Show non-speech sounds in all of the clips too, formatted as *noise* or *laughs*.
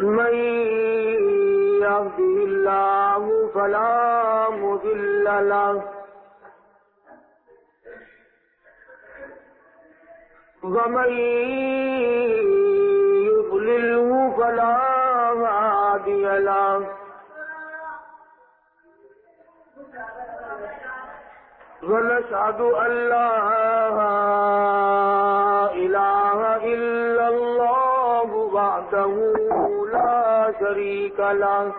من يهده الله فلا مذل له. ومن يضلله فلا هادي له. ونشهد أن لا إله شريك له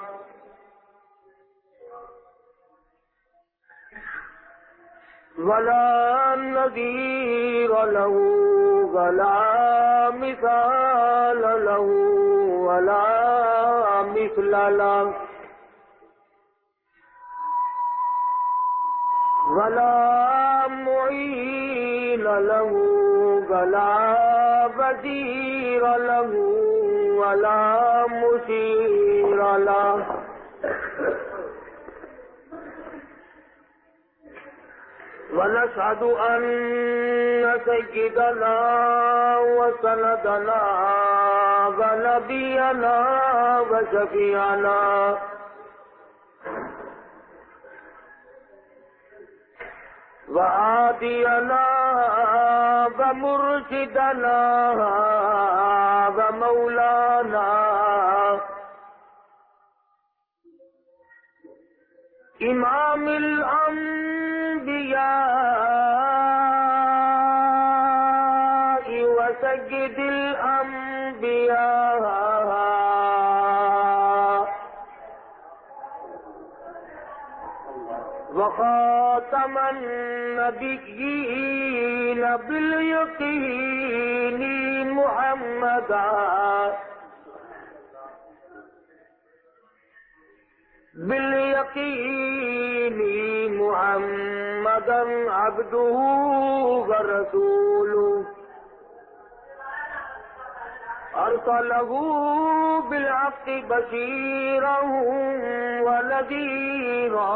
ولا نذير له ولا مثال له ولا مثل له ولا معين له ولا بدير له ولا مشير له. ونشهد أن سيدنا وسندنا ونبينا وشفيعنا وآدينا ومرشدنا ومولانا إمام الأنبياء وخاتم النبيين باليقين محمدا. باليقين محمدا عبده ورسوله. أرسله بالحق بشيرا ونذيرا.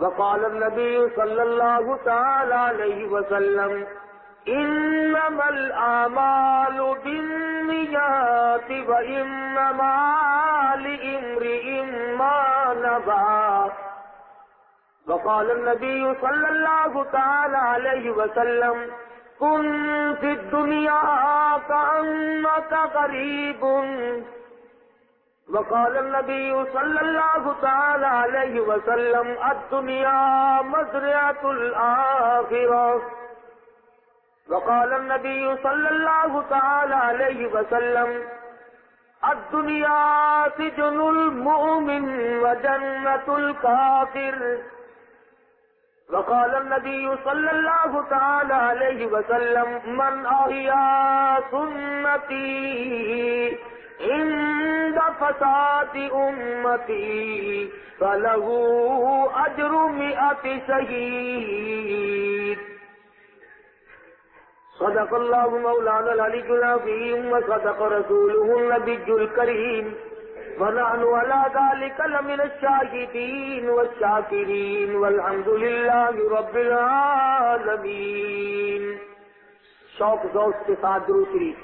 وقال النبي صلى الله تعالى عليه وسلم، إنما الأعمال بالنيات وإنما لامرئ ما نبى وقال النبي صلى الله تعالى عليه وسلم، كن في الدنيا كأنك غريب. وقال النبي صلى الله تعالى عليه وسلم، الدنيا مزرعة الآخرة. وقال النبي صلى الله تعالى عليه وسلم، الدنيا سجن المؤمن وجنة الكافر. وقال النبي صلى الله تعالى عليه وسلم، من أحيا سنتي عند فساد أمتي فله أجر مئة شهيد. صدق الله مولانا العلي العظيم وصدق رسوله النبي الكريم. ونحن على ذلك لمن الشاهدين والشاكرين. والحمد لله رب العالمين. شوق ذوق کے ساتھ درود شریف.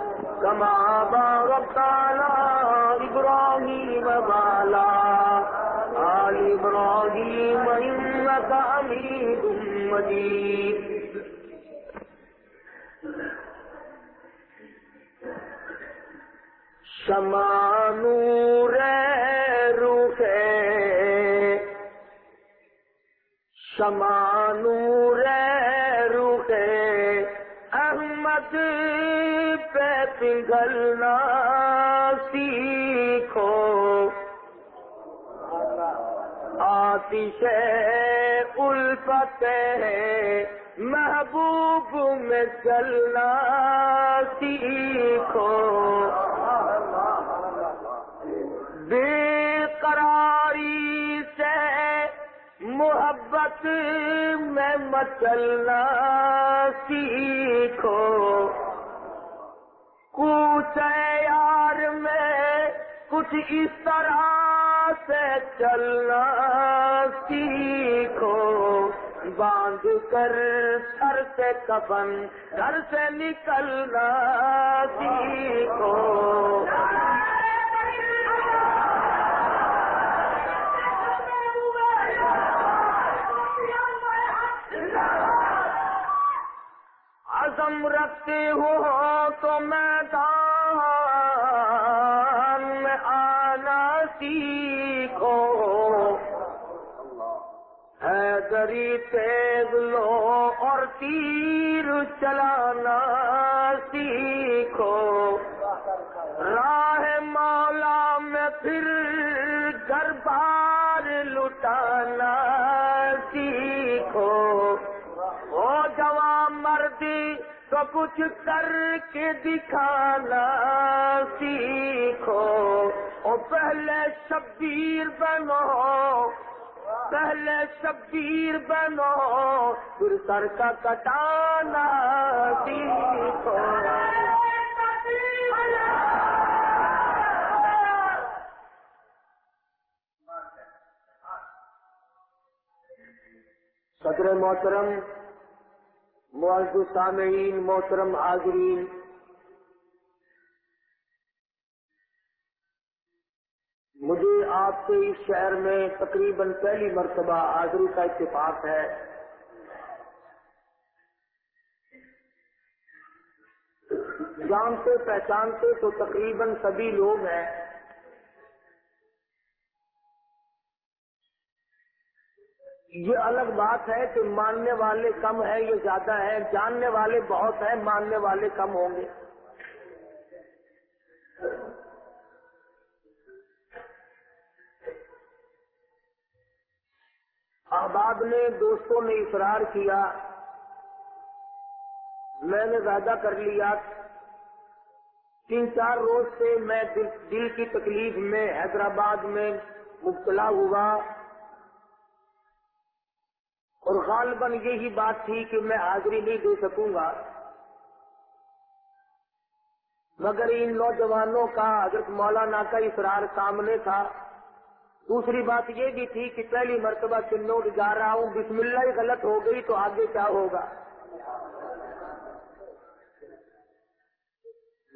كما باركت على إبراهيم وعلى آل إبراهيم إنك حميد مجيد. شما نور روح شما نور پگھلنا سیکھو۔ آتش الفت ہے محبوب میں چلنا سیکھو۔ بے قراری سے محبت میں مچلنا سیکھو۔ کچھ یار میں، کچھ اس طرح سے چلنا سیکھو۔ باندھ کر سر سے کفن، گھر سے نکلنا سیکھو۔ عزم رکھتے ہو تو میدان میں آنا سیکھو۔ حیدری تیز لو اور تیر چلانا سیکھو۔ راہ مولا میں پھر گھر کچھ کر کے دکھانا سیکھو۔ او پہلے شبیر بنو، پہلے شبیر بنو، پھر سر کا کٹانا سیکھو۔ صدر محترم معزز سامعین محترم حاضرین۔ مجھے آپ سے اس شہر میں تقریباً پہلی مرتبہ حاضری کا اتفاق ہے۔ جانتے، پہچانتے تو تقریباً سبھی لوگ ہیں۔ یہ الگ بات ہے کہ ماننے والے کم ہیں یہ زیادہ ہے جاننے والے بہت ہیں ماننے والے کم ہوں گے۔ احباب نے دوستوں نے اصرار کیا۔ میں نے وعدہ کر لیا تین چار روز سے میں دل, دل کی تکلیف میں حیدرآباد میں مبتلا ہوا۔ اور غالباً یہی بات تھی کہ میں حاضری نہیں دے سکوں گا۔ مگر ان نوجوانوں کا حضرت مولانا کا اصرار سامنے تھا۔ دوسری بات یہ بھی تھی کہ پہلی مرتبہ چنوٹ جا رہا ہوں، بسم اللہ ہی غلط ہو گئی تو آگے کیا ہوگا؟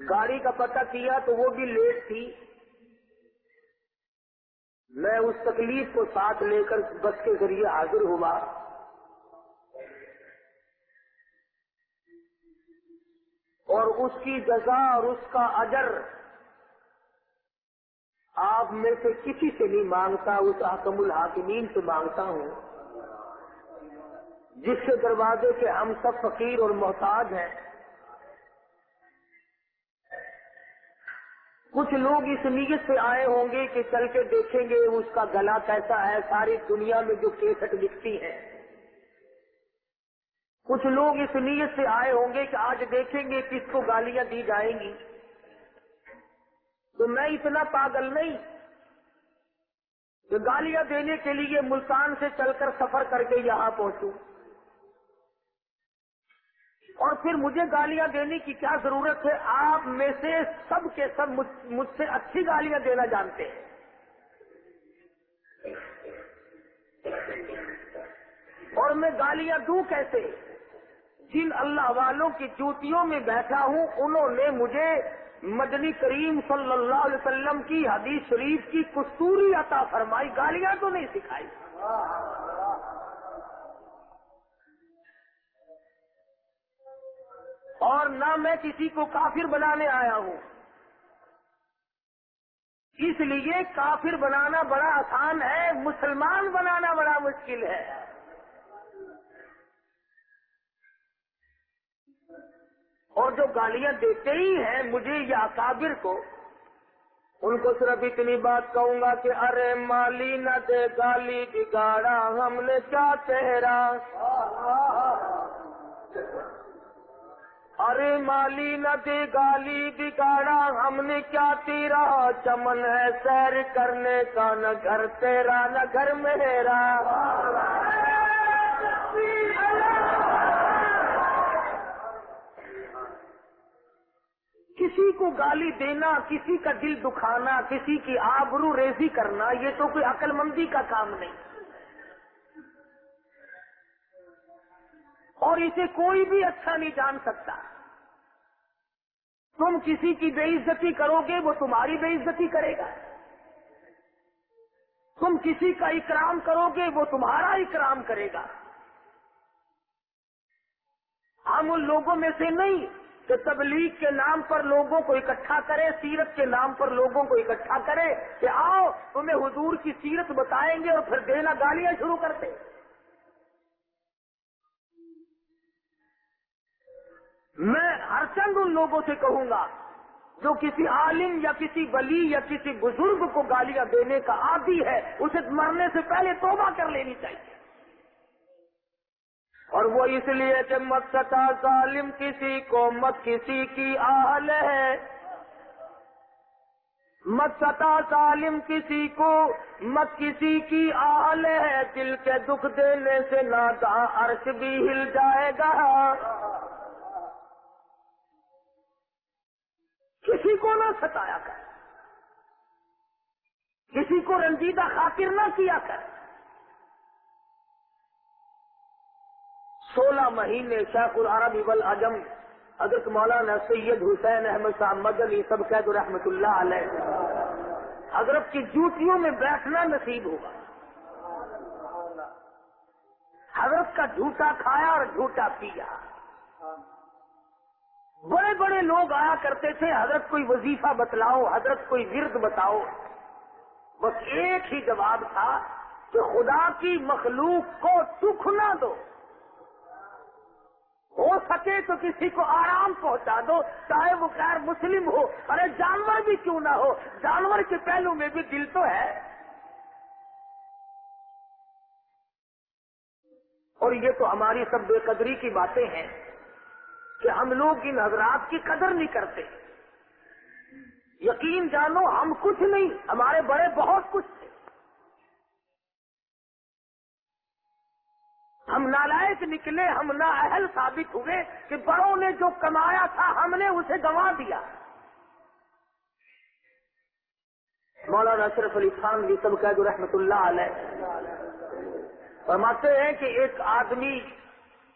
گاڑی کا پتہ کیا تو وہ بھی لیٹ تھی۔ میں اس تکلیف کو ساتھ لے کر بس کے ذریعے حاضر ہوا۔ اور اس کی جزا اور اس کا اجر آپ میں سے کسی سے نہیں مانگتا، اس حکم الحاکمین سے مانگتا ہوں، جس کے دروازے کے ہم سب فقیر اور محتاج ہیں۔ کچھ لوگ اس نیت سے آئے ہوں گے کہ چل کے دیکھیں گے اس کا گلا کیسا ہے، ساری دنیا میں جو کیسٹ لکھتی ہے کچھ لوگ اس نیت سے آئے ہوں گے کہ آج دیکھیں گے کس کو گالیاں دی جائیں گی۔ تو میں اتنا پاگل نہیں کہ گالیاں دینے کے لیے ملتان سے چل کر سفر کر کے یہاں پہنچوں۔ اور پھر مجھے گالیاں دینے کی کیا ضرورت ہے؟ آپ میں سے سب کے سب مجھ سے اچھی گالیاں دینا جانتے ہیں۔ اور میں گالیاں دوں کیسے؟ جن اللہ والوں کی جوتیوں میں بیٹھا ہوں، انہوں نے مجھے مدنی کریم صلی اللہ علیہ وسلم کی حدیث شریف کی کستوری عطا فرمائی، گالیاں تو نہیں سکھائی۔ اور نہ میں کسی کو کافر بنانے آیا ہوں۔ اس لیے کافر بنانا بڑا آسان ہے، مسلمان بنانا بڑا مشکل ہے۔ اور جو گالیاں دیتے ہی ہیں مجھے یا اکابر کو، ان کو صرف اتنی بات کہوں گا کہ ارے مالی نہ دے گالی، بگاڑا ہم نے کیا تہرا ارے مالی نہ دے گالی، بگاڑا ہم نے کیا تیرا۔ چمن ہے سیر کرنے کا، نہ گھر تیرا، نہ گھر میرا۔ کسی کو گالی دینا، کسی کا دل دکھانا، کسی کی آبرو ریزی کرنا، یہ تو کوئی عقل مندی کا کام نہیں۔ اور اسے کوئی بھی اچھا نہیں جان سکتا۔ تم کسی کی بے عزتی کرو گے، وہ تمہاری بے عزتی کرے گا۔ تم کسی کا اکرام کرو گے، وہ تمہارا اکرام کرے گا۔ ہم ان لوگوں میں سے نہیں۔ کہ تبلیغ کے نام پر لوگوں کو اکٹھا کرے، سیرت کے نام پر لوگوں کو اکٹھا کرے کہ آؤ، تمہیں حضور کی سیرت بتائیں گے اور پھر دینا گالیاں شروع کرتے۔ میں ہر چند ان لوگوں سے کہوں گا جو کسی عالم یا کسی ولی یا کسی بزرگ کو گالیاں دینے کا عادی ہے، اسے مرنے سے پہلے توبہ کر لینی چاہیے۔ اور وہ اس لیے کہ مت ستا ظالم کسی کو مت کسی کی آہل ہے۔ مت ستا ظالم کسی کو مت کسی کی آہل ہے۔ دل کے دکھ دینے سے نادا عرش بھی ہل جائے گا۔ کسی کو نہ ستایا کر۔ کسی کو رنجیدہ خاطر نہ کیا کر۔ سولہ مہینے شیخ العرب ابل اجم حضرت مولانا سید حسین احمد صاحب مدنی سب قید رحمت اللہ علیہ۔ حضرت کی جوتیوں میں بیٹھنا نصیب ہوگا۔ حضرت کا جھوٹا کھایا اور جھوٹا پیا۔ بڑے بڑے لوگ آیا کرتے تھے، حضرت کوئی وظیفہ بتلاؤ، حضرت کوئی ورد بتاؤ۔ بس ایک ہی جواب تھا کہ خدا کی مخلوق کو سکھ نہ دو۔ ہو سکے تو کسی کو آرام پہنچا دو، چاہے وہ غیر مسلم ہو۔ ارے جانور بھی کیوں نہ ہو؟ جانور کے پہلو میں بھی دل تو ہے۔ اور یہ تو ہماری سب بے قدری کی باتیں ہیں کہ ہم لوگ ان حضرات کی قدر نہیں کرتے۔ یقین جانو، ہم کچھ نہیں، ہمارے بڑے بہت کچھ تھے۔ ہم نالائق نکلے، ہم نا اہل ثابت ہوئے کہ بڑوں نے جو کمایا تھا، ہم نے اسے گنوا دیا۔ مولانا اشرف علی خان بھی سب قید رحمت اللہ علیہ فرماتے ہیں کہ ایک آدمی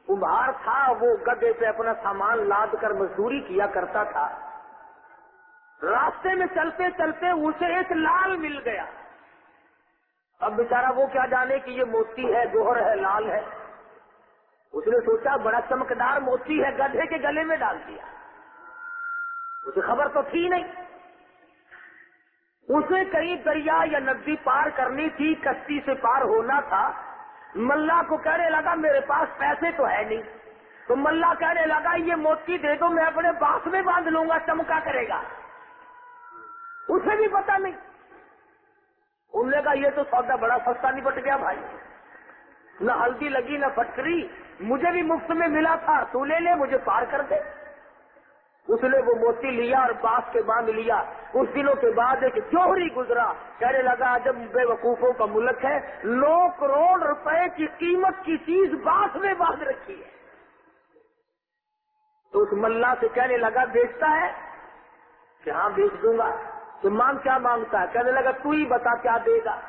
کمبھار تھا، وہ گدے پہ اپنا سامان لاد کر مزدوری کیا کرتا تھا۔ راستے میں چلتے چلتے اسے ایک لال مل گیا۔ اب بیچارہ وہ کیا جانے کہ یہ موتی ہے گوہر ہے، لال ہے۔ اس نے سوچا بڑا چمکدار موتی ہے، گدھے کے گلے میں ڈال دیا۔ اسے خبر تو تھی نہیں۔ اسے کہیں دریا یا ندی پار کرنی تھی، کشتی سے پار ہونا تھا۔ ملا کو کہنے لگا، میرے پاس پیسے تو ہے نہیں۔ تو ملا کہنے لگا، یہ موتی دے دو، میں اپنے باس میں باندھ لوں گا، چمکا کرے گا۔ اسے بھی پتا نہیں۔ ان نے کہا، یہ تو سودا بڑا سستا نہیں بٹ گیا بھائی۔ نہ ہلدی لگی، نہ پٹکری مجھے بھی مفت میں ملا تھا، تو لے لے، مجھے پار کر دے۔ اس نے وہ موتی لیا اور باس کے باندھ لیا۔ کچھ دنوں کے بعد ایک جوہری گزرا۔ کہنے لگا جب بے وقوفوں کا ملک ہے۔ نو کروڑ روپے کی قیمت کی چیز باس میں باندھ رکھی ہے۔ تو اس ملا سے کہنے لگا، بیچتا ہے؟ کہ ہاں بیچ دوں گا۔ تو مانگ کیا مانگتا ہے؟ کہنے لگا، تو ہی بتا کیا دے گا۔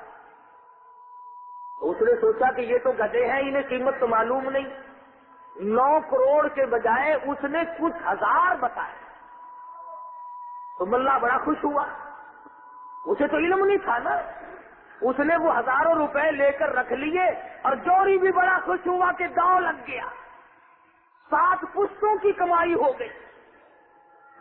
اس نے سوچا کہ یہ تو گدے ہیں، انہیں قیمت تو معلوم نہیں۔ نو کروڑ کے بجائے اس نے کچھ ہزار بتائے۔ تو ملا بڑا خوش ہوا۔ اسے تو علم نہیں تھا نا۔ اس نے وہ ہزاروں روپے لے کر رکھ لیے اور جوری بھی بڑا خوش ہوا کہ داؤ لگ گیا۔ سات پشتوں کی کمائی ہو گئی۔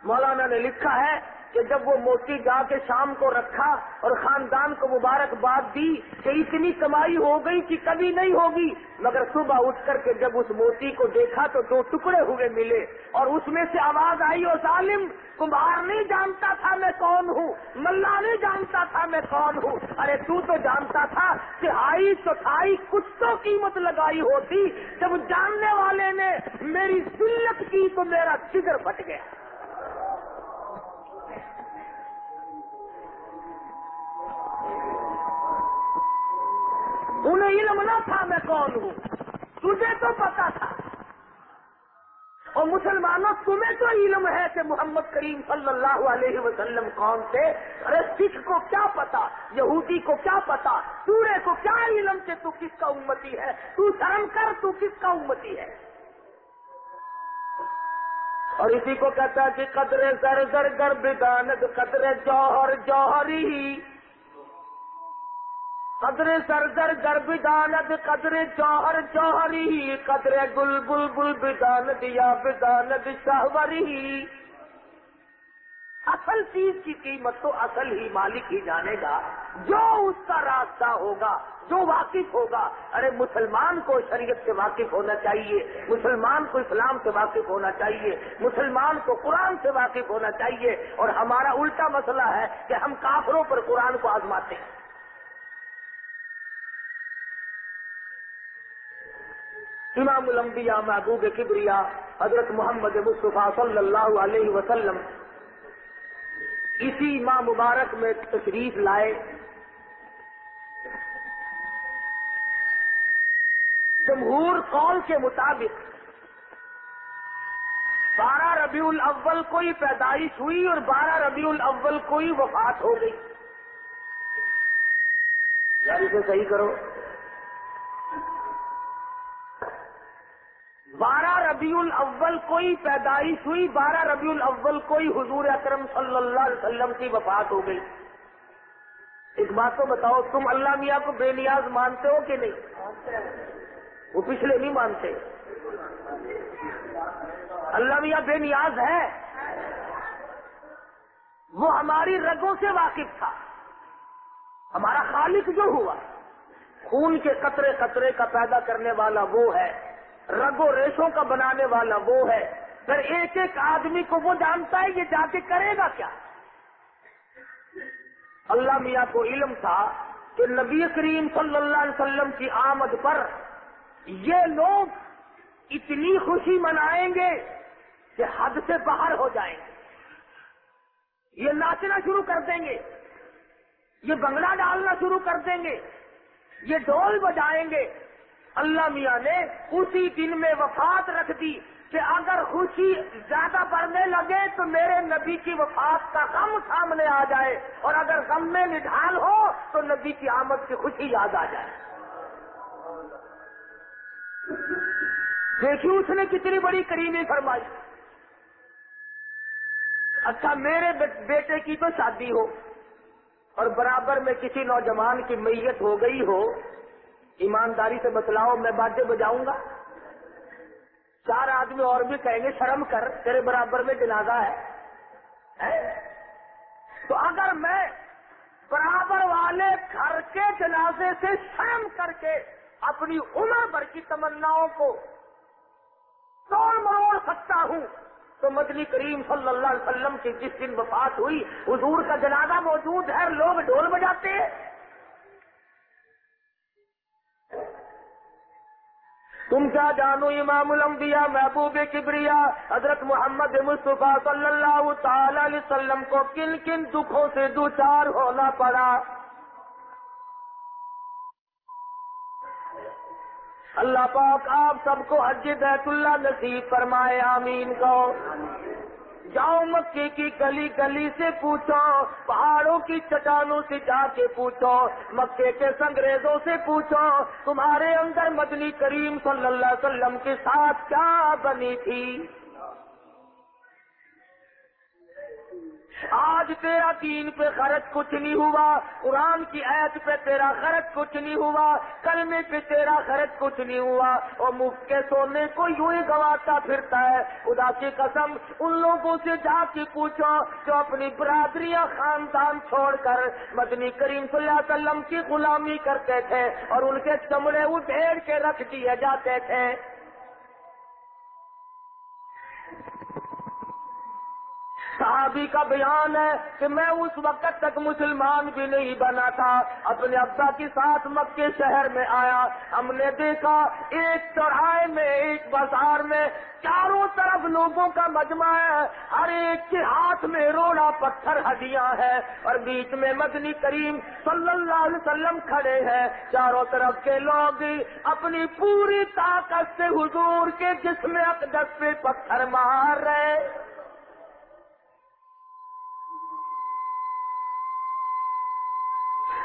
مولانا نے لکھا ہے کہ جب وہ موتی جا کے شام کو رکھا اور خاندان کو مبارکباد دی کہ اتنی کمائی ہو گئی کہ کبھی نہیں ہوگی، مگر صبح اٹھ کر کے جب اس موتی کو دیکھا تو دو ٹکڑے ہوئے ملے اور اس میں سے آواز آئی اور ظالم کمبار نہیں جانتا تھا میں کون ہوں، ملا نہیں جانتا تھا میں کون ہوں۔ ارے تو تو جانتا تھا کہ آئی چوتھائی کچھ تو قیمت لگائی ہوتی، جب جاننے والے نے میری سلت کی تو میرا جگر پھٹ گیا۔ انہیں علم نہ تھا میں کون ہوں؟ تجھے تو پتا تھا۔ اور مسلمانوں، تمہیں تو علم ہے کہ محمد کریم صلی اللہ علیہ وسلم کون تھے؟ ارے، سکھ کو کیا پتا یہودی کو کیا پتا سورے کو کیا علم کہ تو کس کا امتی ہے؟ تو شرم کر تو کس کا امتی ہے؟ اور اسی کو کہتا ہے کہ قدر زر زر گر بدانت قدر جوہر جوہری۔ قدر سر در گر بدانت قدر جوہر جوہری، قدر گل بل بل بدانت یا بدانت شہوری اصل چیز کی قیمت تو اصل ہی مالک ہی جانے گا۔ جو اس کا راستہ ہوگا، جو واقف ہوگا، ارے مسلمان کو شریعت سے واقف ہونا چاہیے، مسلمان کو اسلام سے واقف ہونا چاہیے، مسلمان کو قرآن سے واقف ہونا چاہیے۔ اور ہمارا الٹا مسئلہ ہے کہ ہم کافروں پر قرآن کو آزماتے ہیں۔ امام الانبیاء محبوب کبریا حضرت محمد مصطفیٰ صلی اللہ علیہ وسلم اسی ماہ مبارک میں تشریف لائے۔ جمہور قول کے مطابق بارہ ربیع الاول کو ہی پیدائش ہوئی اور بارہ ربیع الاول کو ہی وفات ہو گئی۔ یار اسے صحیح کرو۔ بارہ ربیع الاول کوئی پیدائش ہوئی، بارہ ربیع الاول کوئی حضور اکرم صلی اللہ علیہ وسلم کی وفات ہو گئی۔ ایک بات تو بتاؤ، تم اللہ میاں کو بے نیاز مانتے ہو کہ نہیں؟ وہ پچھلے نہیں مانتے۔ اللہ میاں بے نیاز ہے۔ وہ ہماری رگوں سے واقف تھا۔ ہمارا خالق جو ہوا، خون کے قطرے قطرے کا پیدا کرنے والا وہ ہے۔ رگ و ریشوں کا بنانے والا وہ ہے۔ پھر ایک ایک آدمی کو وہ جانتا ہے یہ جا کے کرے گا کیا؟ اللہ میاں کو علم تھا کہ نبی کریم صلی اللہ علیہ وسلم کی آمد پر یہ لوگ اتنی خوشی منائیں گے کہ حد سے باہر ہو جائیں گے۔ یہ ناچنا شروع کر دیں گے۔ یہ بنگلہ ڈالنا شروع کر دیں گے۔ یہ ڈول بجائیں گے۔ اللہ میاں نے اسی دن میں وفات رکھ دی کہ اگر خوشی زیادہ بڑھنے لگے تو میرے نبی کی وفات کا غم سامنے آ جائے اور اگر غم میں نڈھال ہو تو نبی کی آمد کی خوشی یاد آ جائے۔ دیکھیے اس نے کتنی بڑی کریمی فرمائی۔ اچھا میرے بیٹے کی تو شادی ہو اور برابر میں کسی نوجوان کی میت ہو گئی ہو ایمانداری سے بتلاؤ، میں باجے بجاؤں گا۔ چار آدمی اور بھی کہیں گے، شرم کر، تیرے برابر میں جنازہ ہے۔ تو اگر میں برابر والے گھر کے جنازے سے شرم کر کے اپنی عمر بھر کی تمناؤں کو توڑ مروڑ سکتا ہوں، تو مدنی کریم صلی اللہ علیہ وسلم کی جس دن وفات ہوئی، حضور کا جنازہ موجود ہے لوگ ڈھول بجاتے ہیں۔ تم کیا جانو امام الانبیاء محبوب کبریا حضرت محمد مصطفیٰ صلی اللہ تعالی علیہ وسلم کو کن کن دکھوں سے دو چار ہونا پڑا؟ اللہ پاک آپ سب کو حج بیت اللہ نصیب فرمائے، آمین کو جاؤ مکے کی گلی گلی سے پوچھو، پہاڑوں کی چٹانوں سے جا کے پوچھو، مکے کے سنگریزوں سے پوچھو، تمہارے اندر مدنی کریم صلی اللہ علیہ وسلم کے ساتھ کیا بنی تھی؟ آج تیرا دین پہ خرچ کچھ نہیں ہوا، قرآن کی عید پہ تیرا خرچ کچھ نہیں ہوا، کلمے پہ تیرا خرچ کچھ نہیں ہوا، اور مفت کے سونے کو یوں ہی گواتا پھرتا ہے۔ خدا کی قسم، ان لوگوں سے جا کے پوچھو جو اپنی برادریاں خاندان چھوڑ کر مدنی کریم صلی اللہ علیہ وسلم کی غلامی کرتے تھے اور ان کے چمڑے اٹھیڑ کے رکھ دیے جاتے تھے۔ صحابی کا بیان ہے کہ میں اس وقت تک مسلمان بھی نہیں بنا تھا۔ اپنے ابا کے ساتھ مکے شہر میں آیا۔ ہم نے دیکھا ایک چڑھائے میں، ایک بازار میں چاروں طرف لوگوں کا مجمع ہے۔ ہر ایک کے ہاتھ میں روڑا، پتھر، ہڈیاں ہیں۔ اور بیچ میں مدنی کریم صلی اللہ علیہ وسلم کھڑے ہیں۔ چاروں طرف کے لوگ اپنی پوری طاقت سے حضور کے جسم اقدس پہ پتھر مار رہے۔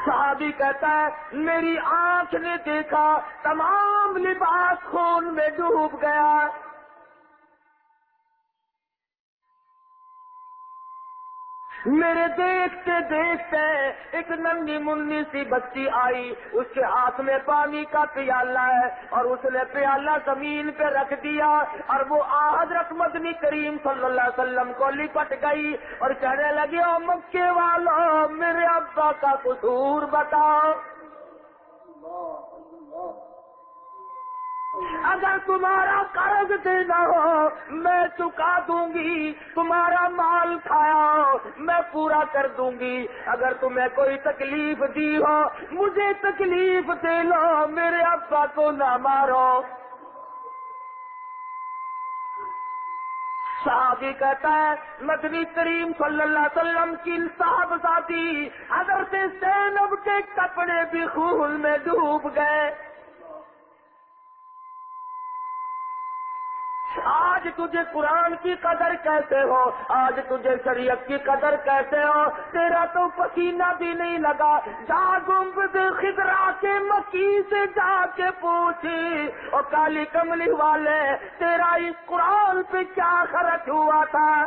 صحابی کہتا ہے میری آنکھ نے دیکھا تمام لباس خون میں ڈوب گیا۔ میرے دیکھتے دیکھتے ایک ننگی منی سی بچی آئی۔ اس کے ہاتھ میں پانی کا پیالہ ہے اور اس نے پیالہ زمین پہ رکھ دیا اور وہ حضرت مدنی کریم صلی اللہ علیہ وسلم کو لپٹ گئی اور کہنے لگی او مکے والوں میرے ابا کا قصور بتاؤ۔ اگر تمہارا قرض دینا ہو، میں چکا دوں گی۔ تمہارا مال کھایا ہو، میں پورا کر دوں گی۔ اگر تمہیں کوئی تکلیف دی ہو، مجھے تکلیف دے لو، میرے ابا کو نہ مارو۔ صحابی کہتا ہے، مدنی کریم صلی اللہ علیہ وسلم کی صاحب ساتھی حضرت زینب کے کپڑے بھی خون میں ڈوب گئے۔ آج تجھے قرآن کی قدر کیسے ہو؟ آج تجھے شریعت کی قدر کیسے ہو؟ تیرا تو پسینہ بھی نہیں لگا۔ جا گنبد خدرا کے مکی سے جا کے پوچھی۔ اور کالی کملی والے، تیرا اس قرآن پہ کیا خرچ ہوا تھا؟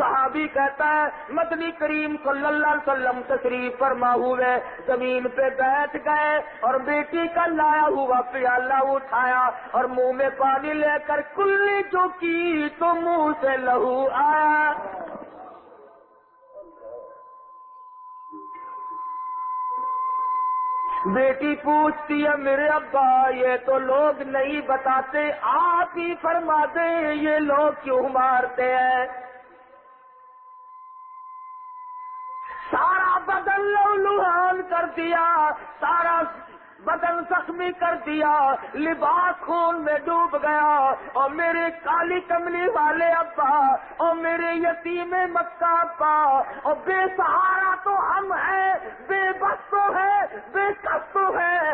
صحابی کہتا ہے، مدنی کریم صلی اللہ علیہ وسلم تشریف فرما ہوئے، زمین پہ بیٹھ گئے اور بیٹی کا لایا ہوا پیالہ اٹھایا اور منہ میں پانی لے کر کلی جو کی تو منہ سے لہو آیا۔ بیٹی پوچھتی ہے، میرے ابا، یہ تو لوگ نہیں بتاتے، آپ ہی فرما دے یہ لوگ کیوں مارتے ہیں؟ سارا بدن لو لوہان کر دیا، سارا بدن زخمی کر دیا، لباس خون میں ڈوب گیا۔ اور میرے کالی کملی والے ابا اور میرے یتیم مکہ ابا۔ اور بے سہارا تو ہم ہیں، بے بس تو ہے بے کس تو ہے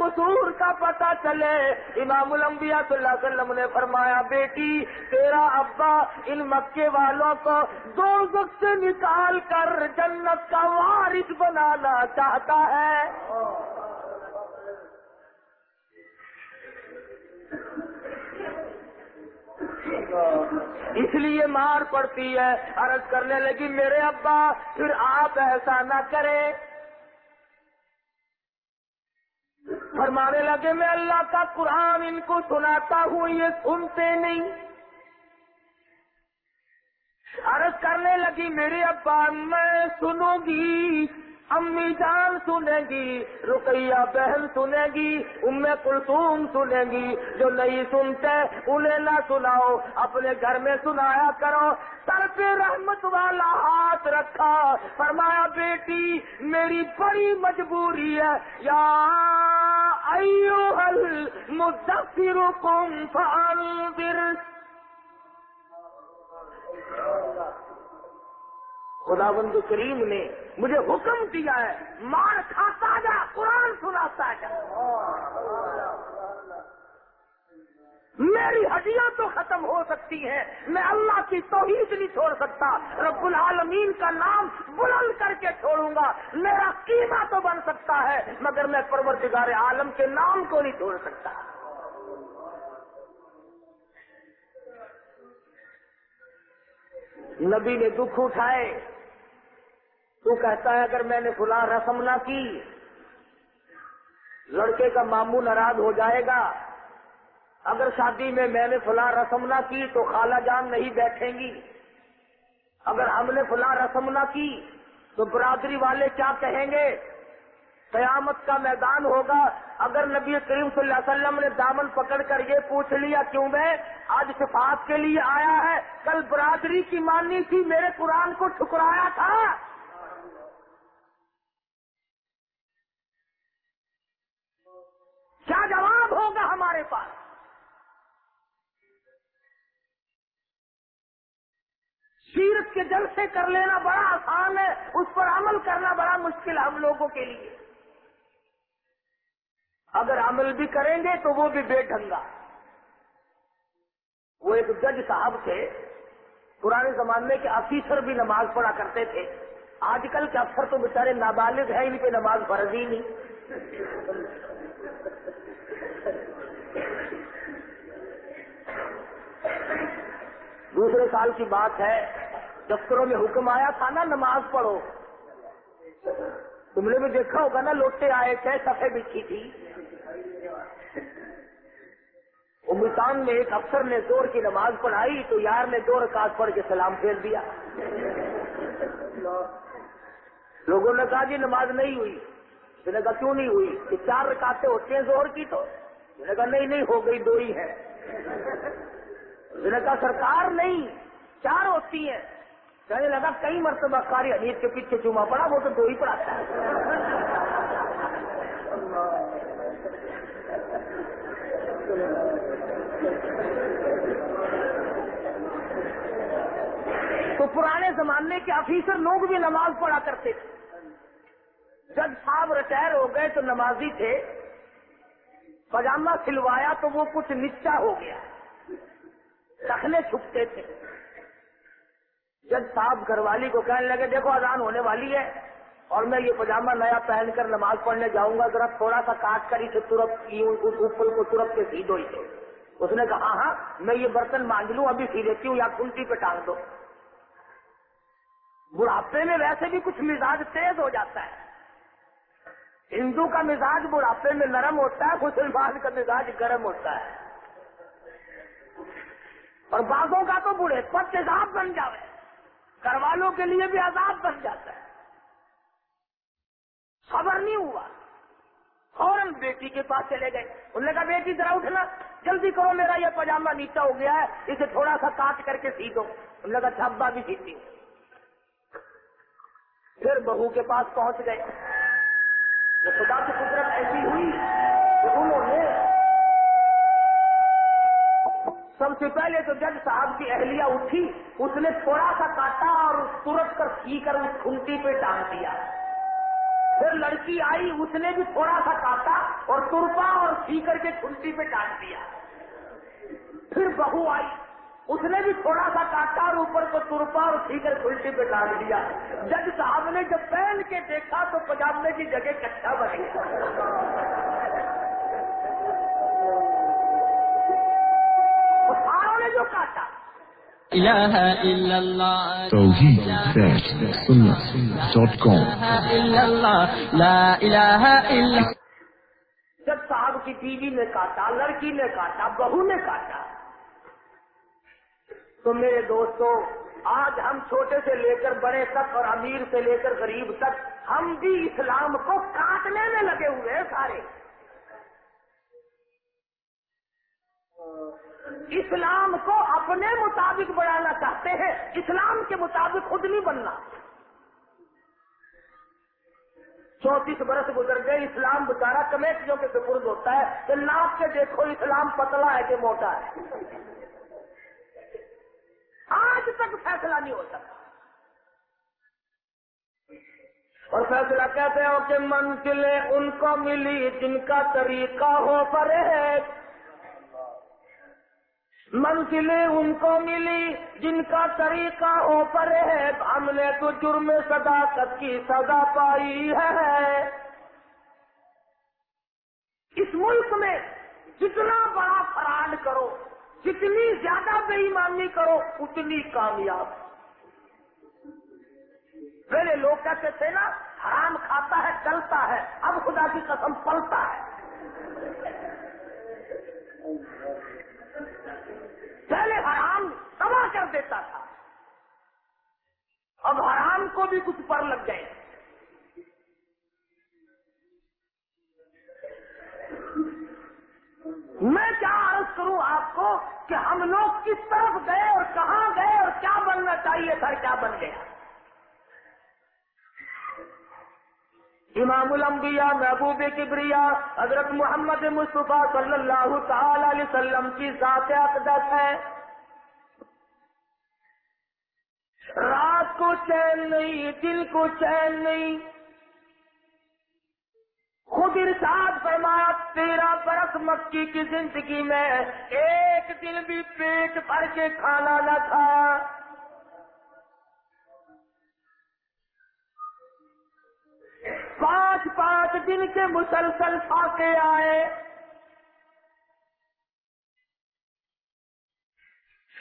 قصور کا پتہ چلے۔ امام الانبیاء صلی اللہ علیہ وسلم نے فرمایا، بیٹی، تیرا ابا ان مکے والوں کو دو وقت سے نکال کر جنت کا وارث بنانا چاہتا ہے۔ اس لیے مار پڑتی ہے، عرض کرنے لگی، میرے ابا، پھر آپ ایسا نہ کریں۔ فرمانے لگے، میں اللہ کا قرآن ان کو سناتا ہوں، یہ سنتے نہیں۔ عرض کرنے لگی میرے ابا، میں سنوں گی۔ امی جان سنے گی، رقیہ بہن سنے گی، ام کلثوم سنے گی۔ جو نہیں سنتے، انہیں نہ سناؤ، اپنے گھر میں سنایا کرو۔ سر پہ رحمت والا ہاتھ رکھا۔ فرمایا، بیٹی، میری بڑی مجبوری ہے۔ یا مدفرکم فانذر۔ خدا بند کریم نے مجھے حکم دیا ہے، مار کھاتا جا، قرآن سناتا جا۔ میری ہڈیاں تو ختم ہو سکتی ہیں، میں اللہ کی توحید نہیں چھوڑ سکتا۔ رب العالمین کا نام بلند کر کے چھوڑوں گا۔ میرا قیمہ تو بن سکتا ہے، مگر میں پروردگار عالم کے نام کو نہیں چھوڑ سکتا۔ نبی نے دکھ اٹھائے۔ تو کہتا ہے اگر میں نے فلاں رسم نہ کی، لڑکے کا ماموں ناراض ہو جائے گا۔ اگر شادی میں میں نے فلاں رسم نہ کی تو خالہ جان نہیں بیٹھیں گی۔ اگر ہم نے فلاں رسم نہ کی تو برادری والے کیا کہیں گے؟ قیامت کا میدان ہوگا۔ اگر نبی کریم صلی اللہ علیہ وسلم نے دامن پکڑ کر یہ پوچھ لیا، کیوں میں؟ آج صفات کے لیے آیا ہے۔ کل برادری کی ماننی تھی، میرے قرآن کو ٹھکرایا تھا کیا جواب ہوگا ہمارے پاس۔ سیرت کے جل سے کر لینا بڑا آسان ہے، اس پر عمل کرنا بڑا مشکل ہے ہم لوگوں کے لیے۔ اگر عمل بھی کریں گے تو وہ بھی بے ڈھنگا۔ وہ ایک جج صاحب تھے، پرانے زمانے کے افیسر بھی نماز پڑھا کرتے تھے۔ آج کل کے افسر تو بیچارے نابالغ ہیں، ان پہ نماز فرض ہی نہیں۔ دوسرے سال کی بات ہے، دفتروں میں حکم آیا تھا نا، نماز پڑھو۔ تم نے بھی دیکھا ہوگا نا، لوٹے آئے تھے سفے بچھی تھی۔ امرتان میں ایک افسر نے زور کی نماز پڑھائی، تو یار نے دو رکعت پڑھ کے سلام پھیر دیا۔ لوگوں نے کہا جی نماز نہیں ہوئی۔ اس نے کہا کیوں نہیں ہوئی؟ کہ چار رکاتے ہوتے ہیں زور کی تو؟ اس نے کہا نہیں نہیں، ہو گئی، دو ہی ہے اس نے کہا سرکار نہیں، چار ہوتی ہیں۔ کہنے لگا کئی مرتبہ کاری حدیث کے پیچھے چوما پڑا، وہ تو دو ہی پڑھاتا ہے تو پرانے زمانے کے آفیسر لوگ بھی نماز پڑھا کرتے تھے۔ جج صاحب ریٹائر ہو گئے تو نمازی تھے۔ پاجامہ سلوایا تو وہ کچھ نچا ہو گیا۔ رکھنے چھپتے تھے۔ جج صاحب گھر والی کو کہنے لگے، دیکھو اذان ہونے والی ہے اور میں یہ پاجامہ نیا پہن کر نماز پڑھنے جاؤں گا، ذرا تھوڑا سا کاٹ کر اسے ترپ اوپر کو ترپ کے سی دو اسے۔ اس نے کہا ہاں میں یہ برتن مانگ لوں، ابھی سی لیتی ہوں یا کنٹی پہ ٹانگ دو۔ بڑھاپے میں ویسے بھی کچھ مزاج تیز ہو جاتا ہے۔ ہندو کا مزاج بڑھاپے میں نرم ہوتا ہے، مسلمان کا مزاج گرم ہوتا ہے۔ اور بعضوں کا تو بوڑھے پر تیزاب بن جاوے۔ گھر والوں کے لیے بھی عذاب بن جاتا ہے۔ خبر نہیں ہوا۔ فوراً بیٹی کے پاس چلے گئے۔ انہوں نے کہا، بیٹی ذرا اٹھنا جلدی کرو، میرا یہ پاجامہ نیچا ہو گیا ہے، اسے تھوڑا سا کاٹ کر کے سی دو۔ انہوں نے کہا چھبا بھی سیتی پھر بہو کے پاس پہنچ گئے۔ یہ خدا کی قدرت ایسی ہوئی کہ انہوں نے سب سے پہلے تو جج صاحب کی اہلیہ اٹھی، اس نے تھوڑا سا کاٹا اور ترت کر سی کر اس کھنٹی پہ ٹانگ دیا۔ پھر لڑکی آئی، اس نے بھی تھوڑا سا کاٹا اور ترپا اور سی کر کے کھنٹی پہ ٹانگ دیا۔ پھر بہو آئی۔ اس نے بھی تھوڑا سا کاٹا اور اوپر کو ترپا اور کر کھلٹی پہ ٹانگ دیا۔ جج صاحب نے جب پہن کے دیکھا تو پجامے کی جگہ کچا بن گیا۔ نے جو کاٹا۔ توحید ڈاٹ کام۔ جب صاحب کی بیوی نے کاٹا لڑکی نے کاٹا بہو نے کاٹا۔ تو میرے دوستوں آج ہم چھوٹے سے لے کر بڑے تک اور امیر سے لے کر غریب تک ہم بھی اسلام کو کاٹنے میں لگے ہوئے ہیں سارے۔ اسلام کو اپنے مطابق بڑھانا چاہتے ہیں، اسلام کے مطابق خود نہیں بننا۔ چونتیس برس گزر گئے، اسلام بچارا کمیٹیوں کے سپرد ہوتا ہے کہ ناپ کے دیکھو، اسلام پتلا ہے کہ موٹا ہے۔ آج تک فیصلہ نہیں ہو سکتا اور فیصلہ کہتے ہو کہ منزلیں ان کو ملی جن کا طریقہ ہو پرہیز منزلیں ان کو ملی جن کا طریقہ ہو پرہیز ہم نے تو جرم صداقت کی سزا پائی ہے۔ اس ملک میں جتنا بڑا فراڈ کرو جتنی زیادہ بے ایمانی کرو، اتنی کامیاب۔ پہلے لوگ کہتے تھے نا، حرام کھاتا ہے، چلتا ہے، اب خدا کی قسم پلتا ہے۔ پہلے حرام تباہ کر دیتا تھا، اب حرام کو بھی کچھ پر لگ گئے۔ میں کیا عرض کروں آپ کو کہ ہم لوگ کس طرف گئے اور کہاں گئے اور کیا بننا چاہیے تھا کیا بن گیا؟ امام الانبیاء، محبوب کبریا، حضرت محمد مصطفیٰ صلی اللہ تعالی علیہ وسلم کی ذات اقدس ہے۔ رات کو چین نہیں، دل کو چین نہیں۔ خود ارشاد فرمایا تیرہ برس مکی کی زندگی میں ایک دن بھی پیٹ بھر کے کھانا نہ تھا۔ پانچ پانچ دن کے مسلسل فاقے آئے۔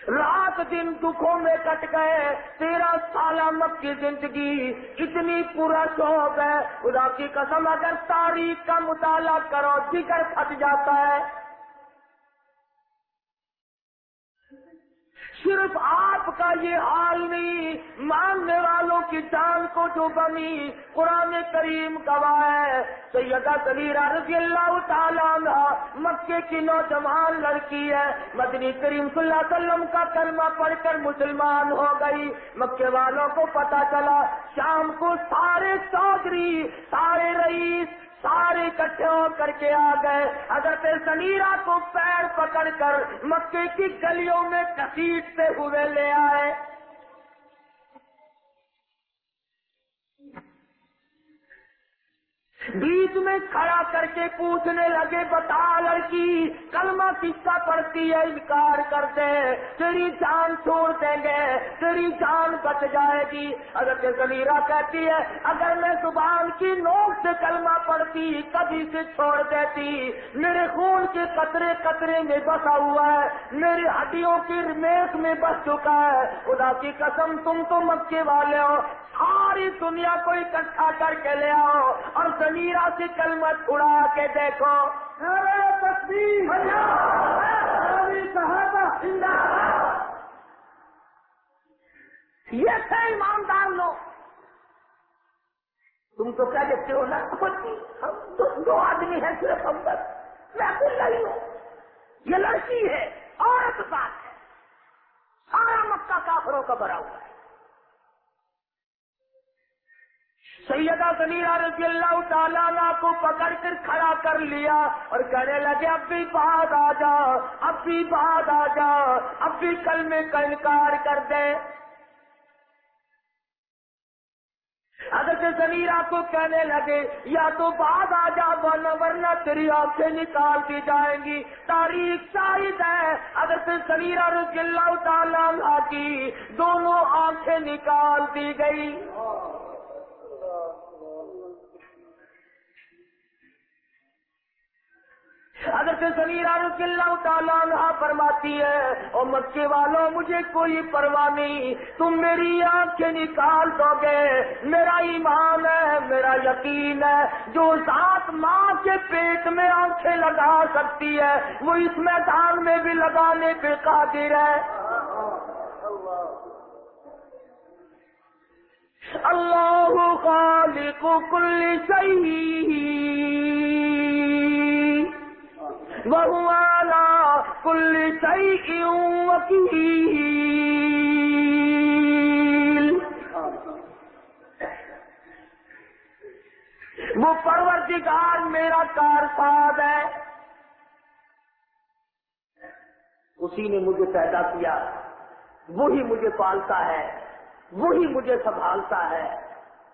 رات دن دکھوں میں کٹ گئے، تیرہ سالہ مکی کی زندگی اتنی پورا شوق ہے۔ خدا کی قسم، اگر تاریخ کا مطالعہ کرو جگر پھٹ جاتا ہے۔ صرف آپ کا یہ حال نہیں، ماننے والوں کی جان کو جو بنی قرآن کریم گواہ ہے۔ سیدہ سلیرہ رضی اللہ تعالیٰ مکے کی نوجوان لڑکی ہے۔ مدنی کریم صلی اللہ علیہ وسلم کا کلمہ پڑھ کر مسلمان ہو گئی۔ مکے والوں کو پتا چلا، شام کو سارے چودھری سارے رئیس سارے اکٹھے ہو کر کے آ گئے۔ حضرت سنیرا کو پیر پکڑ کر مکے کی گلیوں میں کسیٹتے ہوئے لے آئے۔ بیچ میں کھڑا کر کے پوچھنے لگے، بتا لڑکی، کلمہ کس کا پڑتی ہے، انکار کر دے تیری جان چھوڑ دیں گے، تیری جان بچ جائے گی۔ اگر زمیرہ کہتی ہے، اگر میں زبان کی نوک سے کلمہ پڑتی کبھی سے چھوڑ دیتی۔ میرے خون کے قطرے قطرے میں بسا ہوا ہے، میری ہڈیوں کی ریمیک میں بس چکا ہے۔ خدا کی قسم، تم تو مکے والے ہو۔ ساری دنیا کو اکٹھا کر کے لے آؤ اور زمیرہ سے کلمت اڑا کے دیکھو۔ یہ تھے ایماندار لوگ۔ تم تو کیا دیکھتے ہو نا؟ ہم تو دو آدمی ہیں صرف ہم بس میں اکیلا ہی ہوں۔ یہ لڑکی ہے، عورت بات ہے۔ سارا مکہ کافروں کا بھرا ہوا ہے۔ سیدہ سمیرہ رضی اللہ تعالیٰ کو پکڑ کر کھڑا کر لیا اور کہنے لگے اب بھی بعد آ جا اب بھی بعد آ جا اب بھی کلمے کا انکار کر دے۔ حضرت سمیرہ کو کہنے لگے، یا تو بعد آ جا، ورنہ ورنہ تیری آنکھیں نکال دی جائیں گی۔ تاریخ شاہد ہے۔ حضرت سمیرہ رضی اللہ تعالیٰ کی دونوں آنکھیں نکال دی گئی۔ حضرت سمیرہ رضی اللہ تعالیٰ عنہ فرماتی ہے اور مکے والوں مجھے کوئی پرواہ نہیں، تم میری آنکھیں نکال دو گے۔ میرا ایمان ہے، میرا یقین ہے، جو ذات ماں کے پیٹ میں آنکھیں لگا سکتی ہے، وہ اس میدان میں بھی لگانے پہ قادر ہے۔ اللہ خالق کل شيء وهو على كل شيء وكيل وہ پروردگار میرا کار ہے۔ اسی نے مجھے پیدا کیا۔ وہی مجھے پالتا ہے۔ وہی مجھے سنبھالتا ہے۔